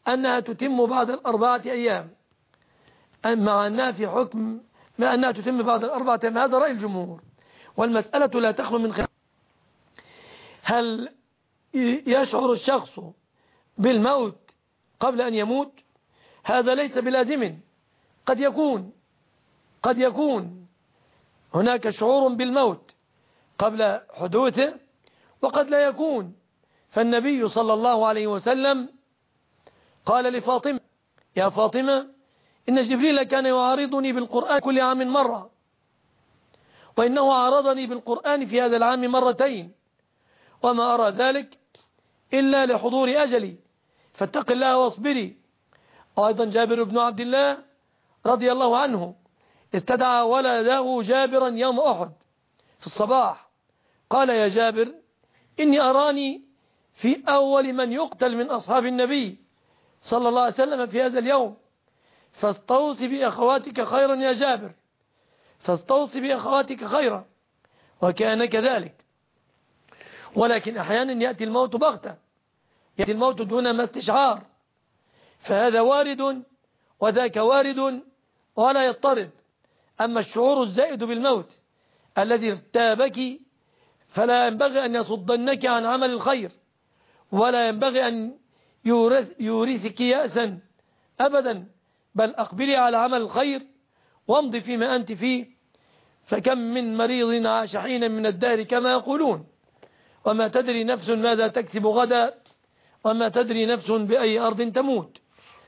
أنها تتم بعد الأربعة أيام. مع أنها في حكم ما أنها تتم بعد الأربعة هذا رأي الجمهور. والمسألة لا تخلو من خلاف. هل يشعر الشخص بالموت قبل أن يموت؟ هذا ليس بلازم. قد يكون. قد يكون. هناك شعور بالموت قبل حدوثه وقد لا يكون. فالنبي صلى الله عليه وسلم قال لفاطمة يا فاطمة إن جبريل كان يعارضني بالقرآن كل عام مرة. وإنه عارضني بالقرآن في هذا العام مرتين. وما أرى ذلك إلا لحضور أجلي. فاتق الله واصبري. وأيضا جابر بن عبد الله رضي الله عنه استدعى ولده جابرا يوم أحد في الصباح. قال يا جابر إني أراني في أول من يقتل من أصحاب النبي صلى الله عليه وسلم في هذا اليوم. فاستوصي بأخواتك خيرا يا جابر. فاستوصي بأخواتك خيرا وكان كذلك. ولكن أحيانا يأتي الموت بغتة يأتي الموت دون ما استشعار. فهذا وارد وذاك وارد ولا يضطرد أما الشعور الزائد بالموت الذي ارتابك فلا ينبغي أن يصدنك عن عمل الخير ولا ينبغي أن يورث يورثك يأسا أبدا. بل أقبلي على عمل الخير وامضي فيما أنت فيه. فكم من مريض عاش حينا من الدهر كما يقولون. وما تدري نفس ماذا تكسب غدا. وما تدري نفس بأي أرض تموت.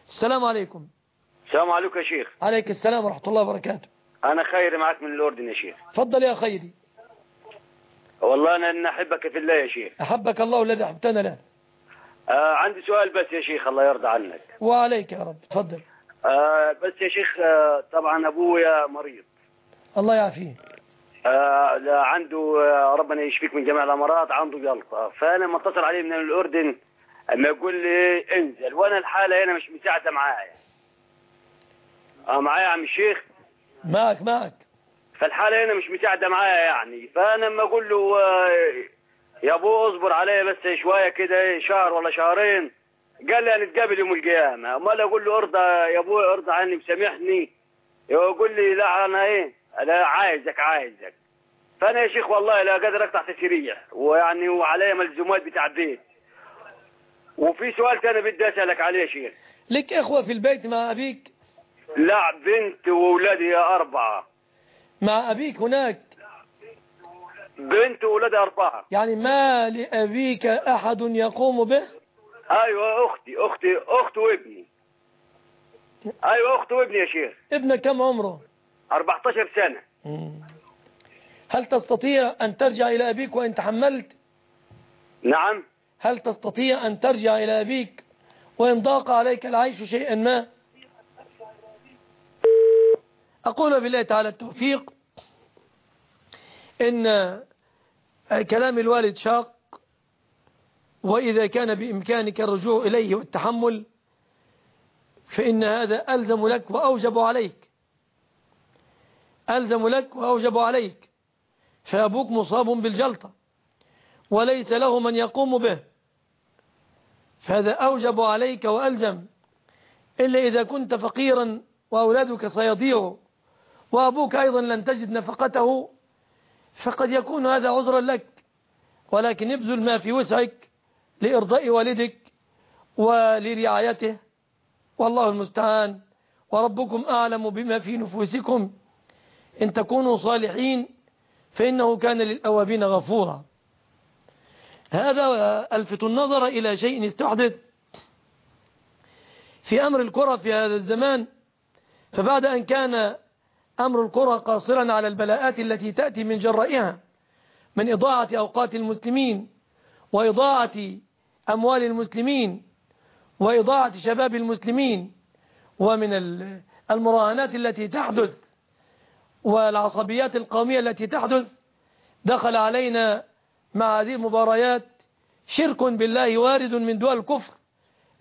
السلام عليكم. السلام عليكم يا شيخ. عليك السلام ورحمة الله وبركاته. أنا خيري معك من الأردن يا شيخ. تفضل يا خيري. والله أنا أحبك في الله يا شيخ. أحبك الله الذي أحبتنا له آه عندي سؤال بس يا شيخ الله يرضى عنك. وعليك يا رب. تفضل. آه بس يا شيخ آه طبعا أبويا مريض. الله يعافيه. آه عنده آه ربنا يشفيك من جميع الأمراض عنده جلطة. فأنا لما اتصل عليه من الأردن أما يقول لي انزل وأنا الحالة هنا مش مساعدة معايا. آه معايا يا عم الشيخ؟ معك معك. فالحالة هنا مش مساعدة معايا يعني. فأنا لما أقول له يا أبو اصبر عليا بس شوية كده شهر ولا شهرين قال لي هنتقابل يوم القيامة. أمال أقول له ارضى يا أبوي ارضى عني مسامحني يقول لي لا أنا إيه؟ أنا عايزك عايزك. فأنا يا شيخ والله لا قادر أقطع تسريح ويعني وعليا ملزومات بتاع البيت. وفي سؤال تاني بدي أسألك عليه يا شيخ. لك إخوة في البيت مع أبيك؟ لا بنت وولادي أربعة. مع أبيك هناك؟ بنت وولادي أربعة. يعني ما لأبيك أحد يقوم به؟ أيوه أختي أختي أخت وابني. أيوه أخت وابني يا شيخ. ابنك كم عمره؟ 14 سنة. مم. هل تستطيع أن ترجع إلى أبيك وإن تحملت؟ نعم. هل تستطيع أن ترجع إلى أبيك وإن ضاق عليك العيش شيئا ما؟ أقول بالله تعالى التوفيق إن كلام الوالد شاق. وإذا كان بإمكانك الرجوع إليه والتحمل فإن هذا ألزم لك وأوجب عليك. ألزم لك وأوجب عليك. فأبوك مصاب بالجلطة وليس له من يقوم به. فهذا أوجب عليك وألزم. إلا إذا كنت فقيرا وأولادك سيضيعوا وأبوك أيضا لن تجد نفقته فقد يكون هذا عذرا لك. ولكن ابذل ما في وسعك. لإرضاء والدك ولرعايته. والله المستعان. وربكم أعلم بما في نفوسكم. إن تكونوا صالحين فإنه كان للأوابين غفورا. هذا ألفت النظر إلى شيء استحدث في أمر الكرة في هذا الزمان. فبعد أن كان أمر الكرة قاصرا على البلاءات التي تأتي من جرائها من إضاعة أوقات المسلمين وإضاعة أموال المسلمين وإضاعة شباب المسلمين ومن المراهنات التي تحدث والعصبيات القومية التي تحدث دخل علينا مع هذه المباريات شرك بالله وارد من دول الكفر.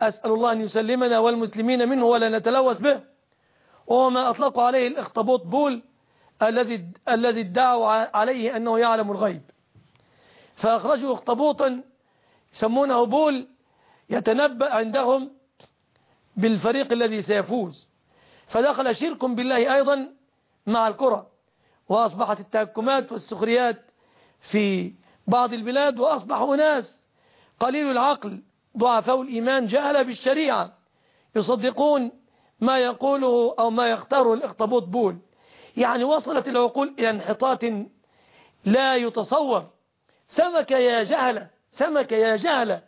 أسأل الله أن يسلمنا والمسلمين منه ولا نتلوث به. وهو ما أطلقوا عليه الإخطبوط بول الذي الذي ادعوا عليه أنه يعلم الغيب. فأخرجوا اخطبوطا يسمونه بول يتنبأ عندهم بالفريق الذي سيفوز. فدخل شرك بالله أيضا مع الكرة وأصبحت التهكمات والسخريات في بعض البلاد وأصبح ناس قليل العقل ضعفاء الإيمان جهل بالشريعة يصدقون ما يقوله أو ما يختاره الإخطبوط بول. يعني وصلت العقول إلى انحطاط لا يتصور. سمك يا جهل سمك يا جهل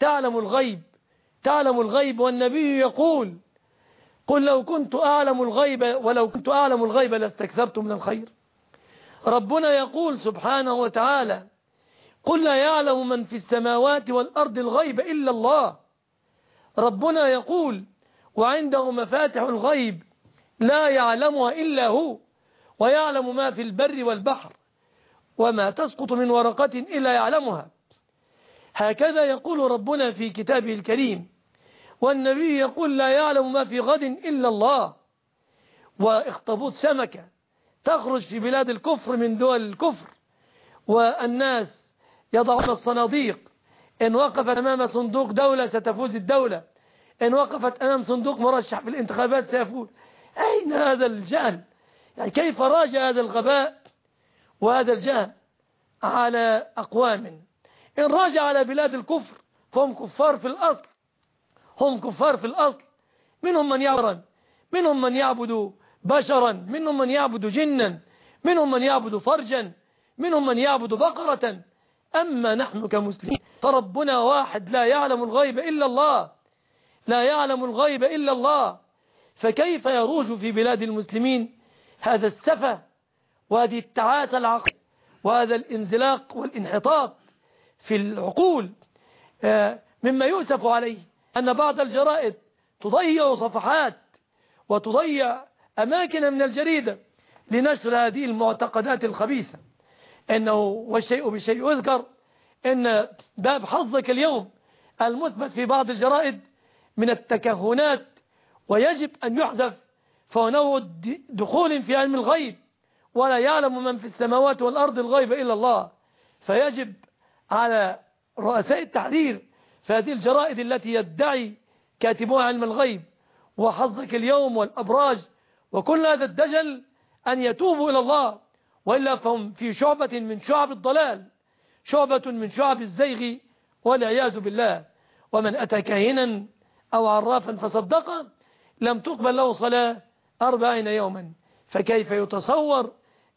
تعلم الغيب تعلم الغيب والنبي يقول قل لو كنت أعلم الغيب ولو كنت أعلم الغيب لاستكثرت من الخير. ربنا يقول سبحانه وتعالى قل لا يعلم من في السماوات والأرض الغيب إلا الله. ربنا يقول وعنده مفاتح الغيب لا يعلمها إلا هو ويعلم ما في البر والبحر وما تسقط من ورقة إلا يعلمها. هكذا يقول ربنا في كتابه الكريم والنبي يقول لا يعلم ما في غد إلا الله واخطبوط سمكة تخرج في بلاد الكفر من دول الكفر والناس يضعون الصناديق إن وقفت أمام صندوق دولة ستفوز الدولة إن وقفت أمام صندوق مرشح في الانتخابات سيفوز. أين هذا الجهل؟ يعني كيف راجع هذا الغباء وهذا الجهل على أقوام؟ إن راجع على بلاد الكفر فهم كفار في الأصل. هم كفار في الأصل. منهم من يعبد منهم من يعبد بشرا منهم من يعبد جنا منهم من يعبد فرجا منهم من يعبد بقرة. أما نحن كمسلمين فربنا واحد لا يعلم الغيب إلا الله. لا يعلم الغيب إلا الله. فكيف يروج في بلاد المسلمين هذا السفة وهذه التعاسة العقل وهذا الانزلاق والانحطاط؟ في العقول آه، مما يؤسف عليه أن بعض الجرائد تضيع صفحات وتضيع أماكن من الجريدة لنشر هذه المعتقدات الخبيثة. إنه والشيء بشيء يذكر إن باب حظك اليوم المثبت في بعض الجرائد من التكهنات ويجب أن يحذف فهو دخول في علم الغيب. ولا يعلم من في السماوات والأرض الغيب إلا الله. فيجب على رؤساء التحرير في هذه الجرائد التي يدعي كاتبوها علم الغيب وحظك اليوم والأبراج وكل هذا الدجل أن يتوبوا إلى الله. وإلا فهم في شعبة من شعب الضلال شعبة من شعب الزيغ والعياذ بالله. ومن أتى كاهنا أو عرافا فصدق لم تقبل له صلاة أربعين يوما. فكيف يتصور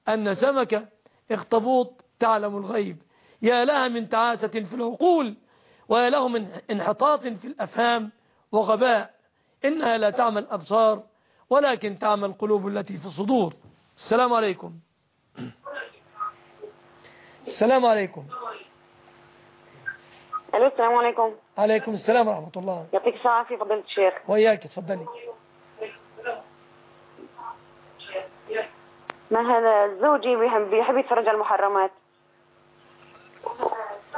أن سمكة اخطبوط تعلم الغيب؟ يا لها من تعاسة في العقول ويا له من انحطاط في الأفهام وغباء. إنها لا تعمل أبصار ولكن تعمل القلوب التي في الصدور. السلام عليكم. السلام عليكم. ألو السلام عليكم. عليكم السلام ورحمة الله. يعطيك العافية فضيلة الشيخ وإياك تفضلي. ما هذا؟ زوجي بيحب, بيحب يتفرج على المحرمات.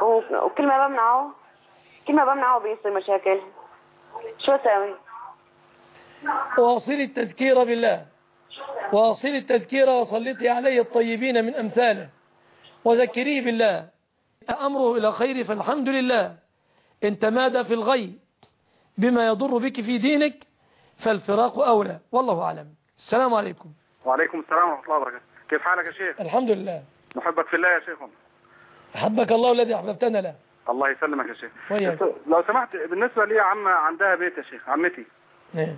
وكل ما بمنعه كل ما بمنعه بيصير مشاكل. شو أسوي واصلي التذكير بالله. واصلي التذكير وسلطي عليه الطيبين من أمثاله. وذكريه بالله. أمره إلى خير فالحمد لله. إن تمادى في الغي؟ بما يضر بك في دينك فالفراق أولى. والله أعلم. السلام عليكم. وعليكم السلام ورحمة الله وبركاته. كيف حالك يا شيخ؟ الحمد لله. محبك في الله يا شيخ أحبك الله الذي أحببتنا له. الله يسلمك يا شيخ. وياك. لو سمحت بالنسبة لي عم عندها بيت يا شيخ عمتي. إيه.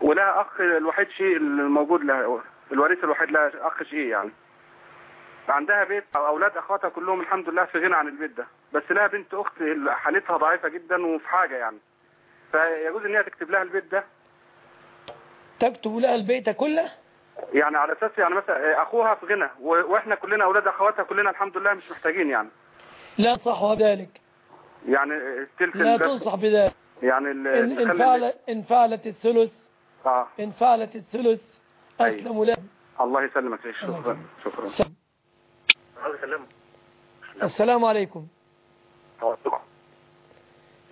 ولها أخ الوحيد شيء الموجود لها الوريث الوحيد لها أخ شيء يعني. عندها بيت أولاد أخواتها كلهم الحمد لله في غنى عن البيت ده. بس لها بنت أخت حالتها ضعيفة جدا وفي حاجة يعني. فيجوز إن هي تكتب لها البيت ده؟ تكتب لها البيت كله؟ يعني على أساس يعني مثلا أخوها في غنى و- وإحنا كلنا أولاد أخواتها كلنا الحمد لله مش محتاجين يعني. لا تنصح بذلك. يعني تلك لا تنصح بذلك. يعني ال- إن, فعل إن فعلت الثلث. آه. إن فعلت الثلث أسلم له الله يسلمك يا شيخ. الله شكرا. يسلمك. شكرا. السلام عليكم.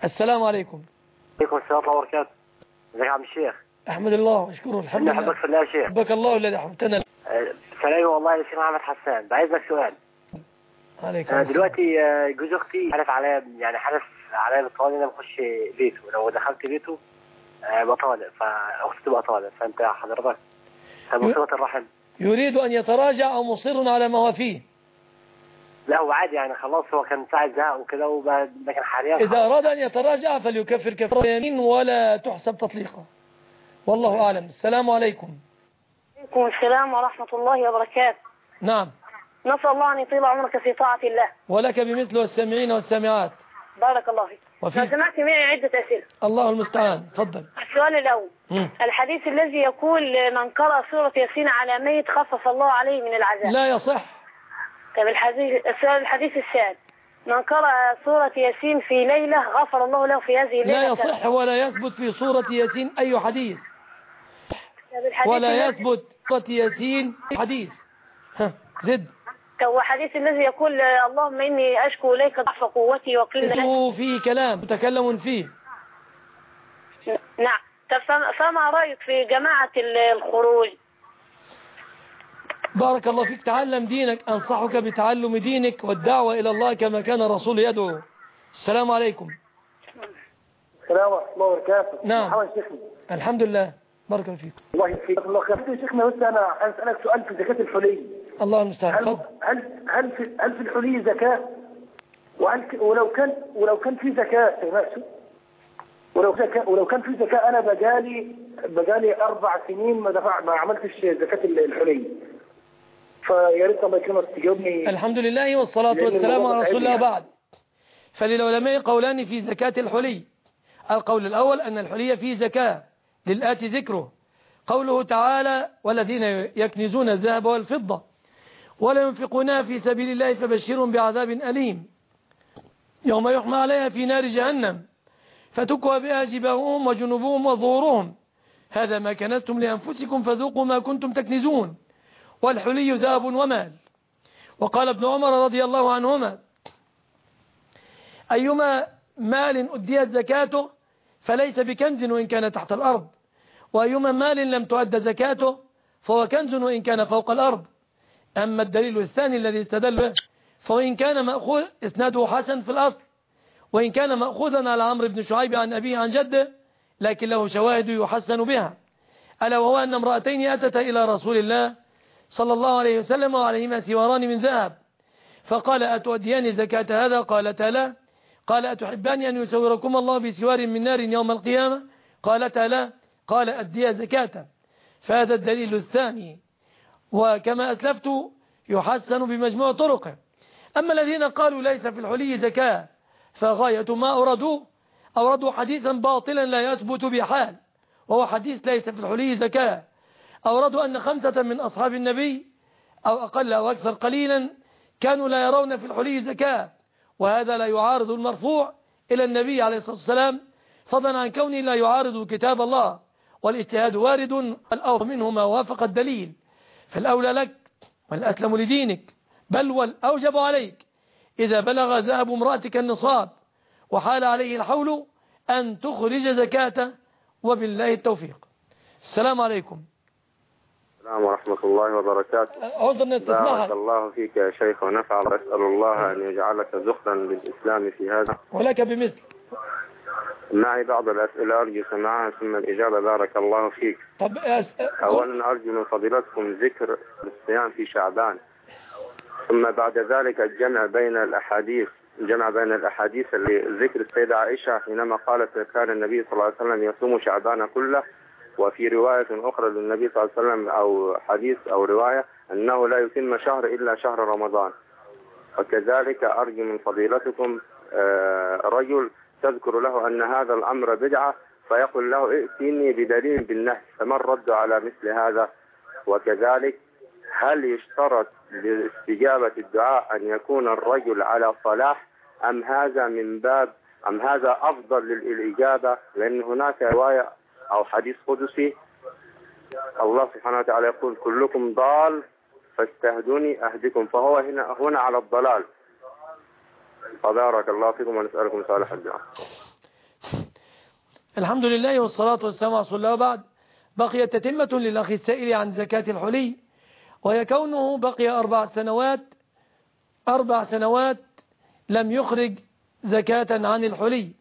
السلام عليكم. عليكم. السلام ورحمة الله وبركاته. ازيك يا عم الشيخ؟ أحمد الله واشكره الحمد لله. احبك في الله يا شيخ. حبك الله الذي أحببتنا. آه، سلامي والله يا شيخ محمد حسان. بعايز لك سؤال. عليك السلام. دلوقتي آه، جوز أختي حلف عليا يعني حلف عليا بالطلاق إن أنا بخش بيته. لو دخلت بيته آه، بطالق فأختي تبقى طالق فأنت حضرتك صلة الرحم. يريد أن يتراجع أو مصر على ما هو فيه. لا هو عادي يعني خلاص هو كان ساعة زهق وكده لكن حاليا إذا أراد أن يتراجع فليكفر كفر يمين ولا تحسب تطليقا والله أعلم. السلام عليكم. عليكم السلام ورحمة الله وبركاته. نعم. نسأل الله أن يطيل عمرك في طاعة الله. ولك بمثل والسامعين والسامعات بارك الله فيك. وفي- لو سمحت معي عدة أسئلة. الله المستعان. تفضل. السؤال الأول. مم. الحديث الذي يقول من قرأ سورة ياسين على ميت خفف الله عليه من العذاب. لا يصح. طيب الحديث السؤال الحديث الثاني من قرأ سورة ياسين في ليلة غفر الله له في هذه الليلة. لا يصح ولا يثبت في سورة ياسين أي حديث. ولا يثبت سورة ياسين حديث ها زد. طيب والحديث الذي يقول اللهم إني أشكو إليك ضعف قوتي وقلة اسمه فيه كلام متكلم فيه. نعم. طب فما- رأيك في جماعة ال- الخروج؟ بارك الله فيك. تعلم دينك أنصحك بتعلم دينك والدعوة إلى الله كما كان الرسول يدعو. السلام عليكم. السلام ورحمة الله وبركاته. نعم. الحمد لله. بارك الله فيك. الله يحفظك الله خير. يا شيخنا بس عايز أسألك سؤال في زكاة الحلي. الله المستعان. هل هل هل في هل في الحلي زكاة؟ وهل ولو كان ولو كان في زكاة يا ماشي ولو زكاة ولو كان في زكاة أنا بقالي بقالي أربع سنين ما دفع ما عملتش زكاة الحلي. فيا ريت الله يكرمك تجاوبني. الحمد لله والصلاة لأن والسلام على رسول الله يعني. بعد. فللعلماء قولان في زكاة الحلي. القول الأول أن الحلي فيه زكاة. للآتي ذكره. قوله تعالى والذين يكنزون الذهب والفضة ولا ينفقونها في سبيل الله فبشرهم بعذاب أليم. يوم يحمى عليها في نار جهنم. فتكوى بها جباههم وجنوبهم وظهورهم. هذا ما كنزتم لأنفسكم فذوقوا ما كنتم تكنزون. والحلي ذهب ومال. وقال ابن عمر رضي الله عنهما أيما مال أديت زكاته فليس بكنز وإن كان تحت الأرض. وأيما مال لم تؤد زكاته فهو كنز وإن كان فوق الأرض. أما الدليل الثاني الذي استدل به فوإن كان مأخوذ إسناده حسن في الأصل. وإن كان مأخوذا على عمرو بن شعيب عن أبيه عن جده لكن له شواهد يحسن بها. ألا وهو أن امرأتين أتتا إلى رسول الله صلى الله عليه وسلم وعليهما سواران من ذهب. فقال أتؤديان زكاة هذا؟ قالتا لا. قال أتحبان أن يسوركم الله بسوار من نار يوم القيامة؟ قالتا لا. قال أديا زكاة. فهذا الدليل الثاني. وكما أسلفت يحسن بمجموع طرقه. أما الذين قالوا ليس في الحلي زكاة فغاية ما أوردوا أوردوا حديثا باطلا لا يثبت بحال وهو حديث ليس في الحلي زكاة. أوردوا أن خمسة من أصحاب النبي أو أقل أو أكثر قليلا كانوا لا يرون في الحلي زكاة. وهذا لا يعارض المرفوع إلى النبي عليه الصلاة والسلام فضلا عن كونه لا يعارض كتاب الله. والاجتهاد وارد الأول منه ما وافق الدليل. فالأولى لك والأسلم لدينك بل والأوجب عليك. إذا بلغ ذهب امرأتك النصاب وحال عليه الحول أن تخرج زكاة وبالله التوفيق. السلام عليكم. السلام ورحمة الله وبركاته. عذر أن بارك الله فيك يا شيخ ونفع وأسأل الله أن يجعلك زخرا للإسلام في هذا. ولك بمثل. معي بعض الأسئلة أرجو سماعها ثم الإجابة. بارك الله فيك. طب أس- أولا أرجو من فضيلتكم ذكر الصيام في شعبان. ثم بعد ذلك الجمع بين الأحاديث الجمع بين الأحاديث اللي ذكر السيدة عائشة حينما قالت كان النبي صلى الله عليه وسلم يصوم شعبان كله. وفي رواية أخرى للنبي صلى الله عليه وسلم أو حديث أو رواية أنه لا يتم شهر إلا شهر رمضان. وكذلك أرجو من فضيلتكم آه، رجل تذكر له أن هذا الأمر بدعة فيقول له ائتني بدليل بالنهي فما الرد على مثل هذا؟ وكذلك هل يشترط لاستجابة الدعاء أن يكون الرجل على صلاح أم هذا من باب أم هذا أفضل للإجابة؟ لأن هناك رواية أو حديث قدسي الله سبحانه وتعالى يقول كلكم ضال فاستهدوني أهدكم. فهو هنا هنا على الضلال. فبارك الله فيكم ونسألكم صالح الدعاء. الحمد لله والصلاة والسلام على رسول الله وبعد. بقيت تتمة للأخ السائل عن زكاة الحلي وهي كونه بقي أربع سنوات أربع سنوات لم يخرج زكاة عن الحلي.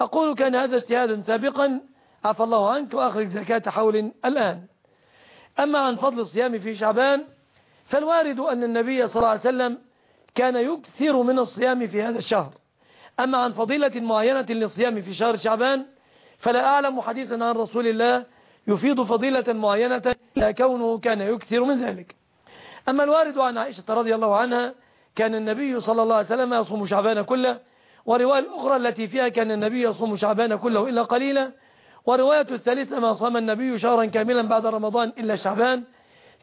أقول كان هذا اجتهادا سابقا عفى الله عنك وأخرج زكاة حول الآن. أما عن فضل الصيام في شعبان فالوارد أن النبي صلى الله عليه وسلم كان يكثر من الصيام في هذا الشهر. أما عن فضيلة معينة للصيام في شهر شعبان فلا أعلم حديثا عن رسول الله يفيد فضيلة معينة لا كونه كان يكثر من ذلك. أما الوارد عن عائشة رضي الله عنها كان النبي صلى الله عليه وسلم يصوم شعبان كله ورواية الأخرى التي فيها كان النبي يصوم شعبان كله إلا قليلا ورواية الثالثة ما صام النبي شهرا كاملا بعد رمضان إلا شعبان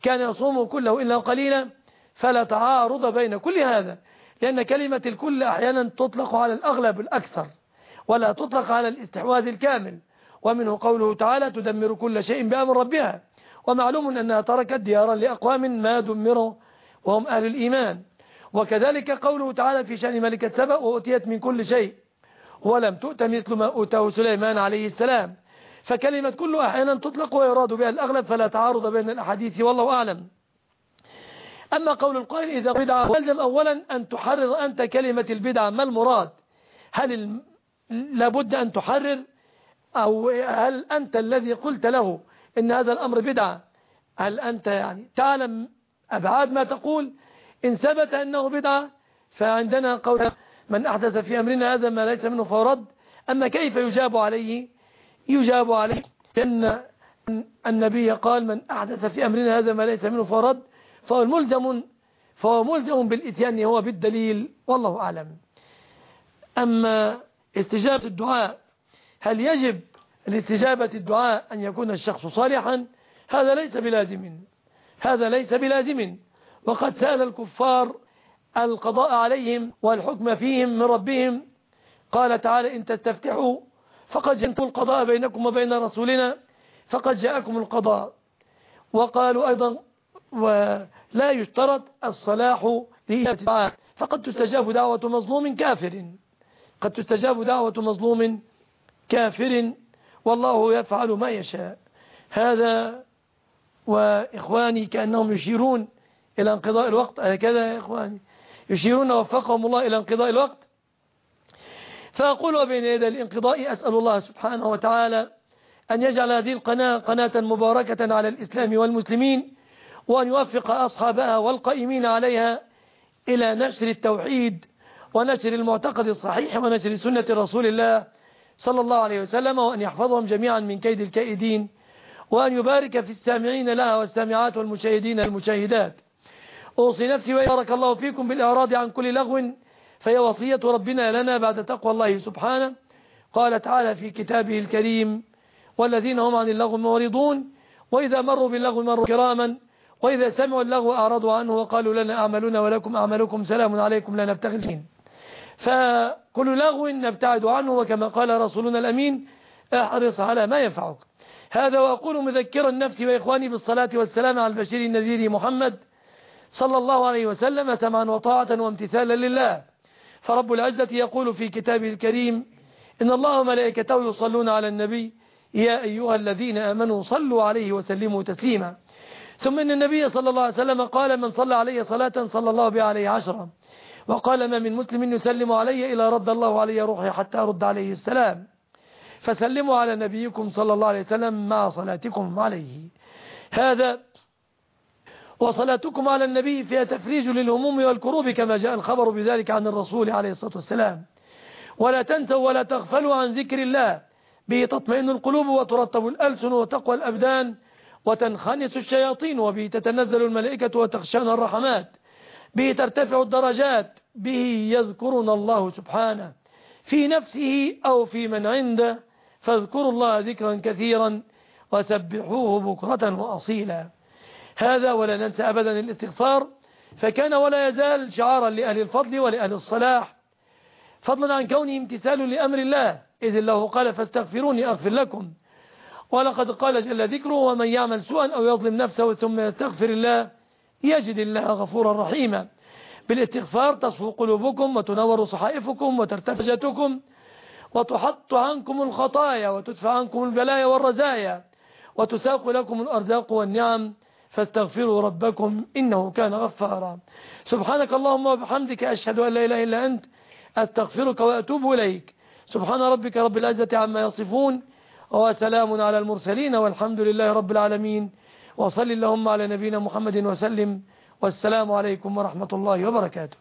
كان يصوم كله إلا قليلا فلا تعارض بين كل هذا لأن كلمة الكل أحيانا تطلق على الأغلب الأكثر ولا تطلق على الاستحواذ الكامل ومنه قوله تعالى تدمر كل شيء بأمر ربها ومعلوم أنها تركت ديارا لأقوام ما دمروا وهم أهل الإيمان. وكذلك قوله تعالى في شأن ملكة سبأ وأتيت من كل شيء ولم تؤت مثل ما أوته سليمان عليه السلام فكلمة كل أحيانا تطلق ويراد بها الأغلب فلا تعارض بين الأحاديث والله أعلم. أما قول القائل إذا بدعة يلزم أولا أن تحرر أنت كلمة البدعة. ما المراد؟ هل لابد أن تحرر؟ أو هل أنت الذي قلت له إن هذا الأمر بدعة؟ هل أنت يعني تعلم أبعاد ما تقول؟ إن ثبت أنه بدعة فعندنا قول من أحدث في أمرنا هذا ما ليس منه فورد أما كيف يجاب عليه؟ يجاب عليه لأن النبي قال من أحدث في أمرنا هذا ما ليس منه فورد فهو ملزم فهو ملزم بالإتيان هو بالدليل والله أعلم. أما استجابة الدعاء هل يجب لاستجابة الدعاء أن يكون الشخص صالحا؟ هذا ليس بلازم. هذا ليس بلازم. وقد سأل الكفار القضاء عليهم والحكم فيهم من ربهم. قال تعالى إن تستفتحوا فقد جنتوا القضاء بينكم وبين رسولنا فقد جاءكم القضاء وقالوا أيضا ولا يشترط الصلاح لإجابة فقد تستجاب دعوة مظلوم كافر. قد تستجاب دعوة مظلوم كافر. والله يفعل ما يشاء. هذا وإخواني كأنهم يشيرون إلى انقضاء الوقت. هكذا يا إخواني. يشيرون وفقهم الله إلى انقضاء الوقت. فأقول وبين يدي الانقضاء أسأل الله سبحانه وتعالى أن يجعل هذه القناة قناة مباركة على الإسلام والمسلمين. وأن يوفق أصحابها والقائمين عليها إلى نشر التوحيد ونشر المعتقد الصحيح ونشر سنة رسول الله صلى الله عليه وسلم وأن يحفظهم جميعا من كيد الكائدين وأن يبارك في السامعين لها والسامعات والمشاهدين المشاهدات. أوصي نفسي وبارك الله فيكم بالإعراض عن كل لغو فهي وصية ربنا لنا بعد تقوى الله سبحانه. قال تعالى في كتابه الكريم والذين هم عن اللغو معرضون وإذا مروا باللغو مروا كراما وإذا سمعوا اللغو أعرضوا عنه وقالوا لنا أعملنا ولكم أعملكم سلام عليكم لا نبتغي الدين فكل لغو نبتعد عنه وكما قال رسولنا الأمين احرص على ما ينفعك. هذا وأقول مذكرا نفسي وإخواني بالصلاة والسلام على البشير النذير محمد صلى الله عليه وسلم سمعا وطاعة وامتثالا لله. فرب العزة يقول في كتابه الكريم إن الله وملائكته يصلون على النبي يا أيها الذين آمنوا صلوا عليه وسلموا تسليما. ثم إن النبي صلى الله عليه وسلم قال من صلى عليه صلاة صلى الله بها عليه عشرا. وقال ما من مسلم يسلم علي إلى رد الله علي روحي حتى أرد عليه السلام. فسلموا على نبيكم صلى الله عليه وسلم مع صلاتكم عليه. هذا وصلاتكم على النبي فيها تفريج للهموم والكروب كما جاء الخبر بذلك عن الرسول عليه الصلاة والسلام. ولا تنسوا ولا تغفلوا عن ذكر الله. به تطمئن القلوب وترتب الألسن وتقوى الأبدان. وتنخنس الشياطين وبه تتنزل الملائكة وتخشان الرحمات. به ترتفع الدرجات. به يذكرنا الله سبحانه. في نفسه أو في من عنده. فاذكروا الله ذكرا كثيرا وسبحوه بكرة وأصيلا. هذا ولا ننسى أبدا الاستغفار. فكان ولا يزال شعارا لأهل الفضل ولأهل الصلاح. فضلا عن كونه امتثال لأمر الله. إذ الله قال فاستغفروني أغفر لكم. ولقد قال جل ذكره ومن يعمل سوءا أو يظلم نفسه ثم يستغفر الله يجد الله غفورا رحيما. بالإستغفار تصفو قلوبكم وتنور صحائفكم وترتفجتكم وتحط عنكم الخطايا وتدفع عنكم البلايا والرزايا وتساق لكم الأرزاق والنعم. فاستغفروا ربكم إنه كان غفارا. سبحانك اللهم وبحمدك أشهد أن لا إله إلا أنت أستغفرك وأتوب إليك. سبحان ربك رب العزة عما يصفون. وسلام على المرسلين والحمد لله رب العالمين. وصل اللهم على نبينا محمد وسلم. والسلام عليكم ورحمة الله وبركاته.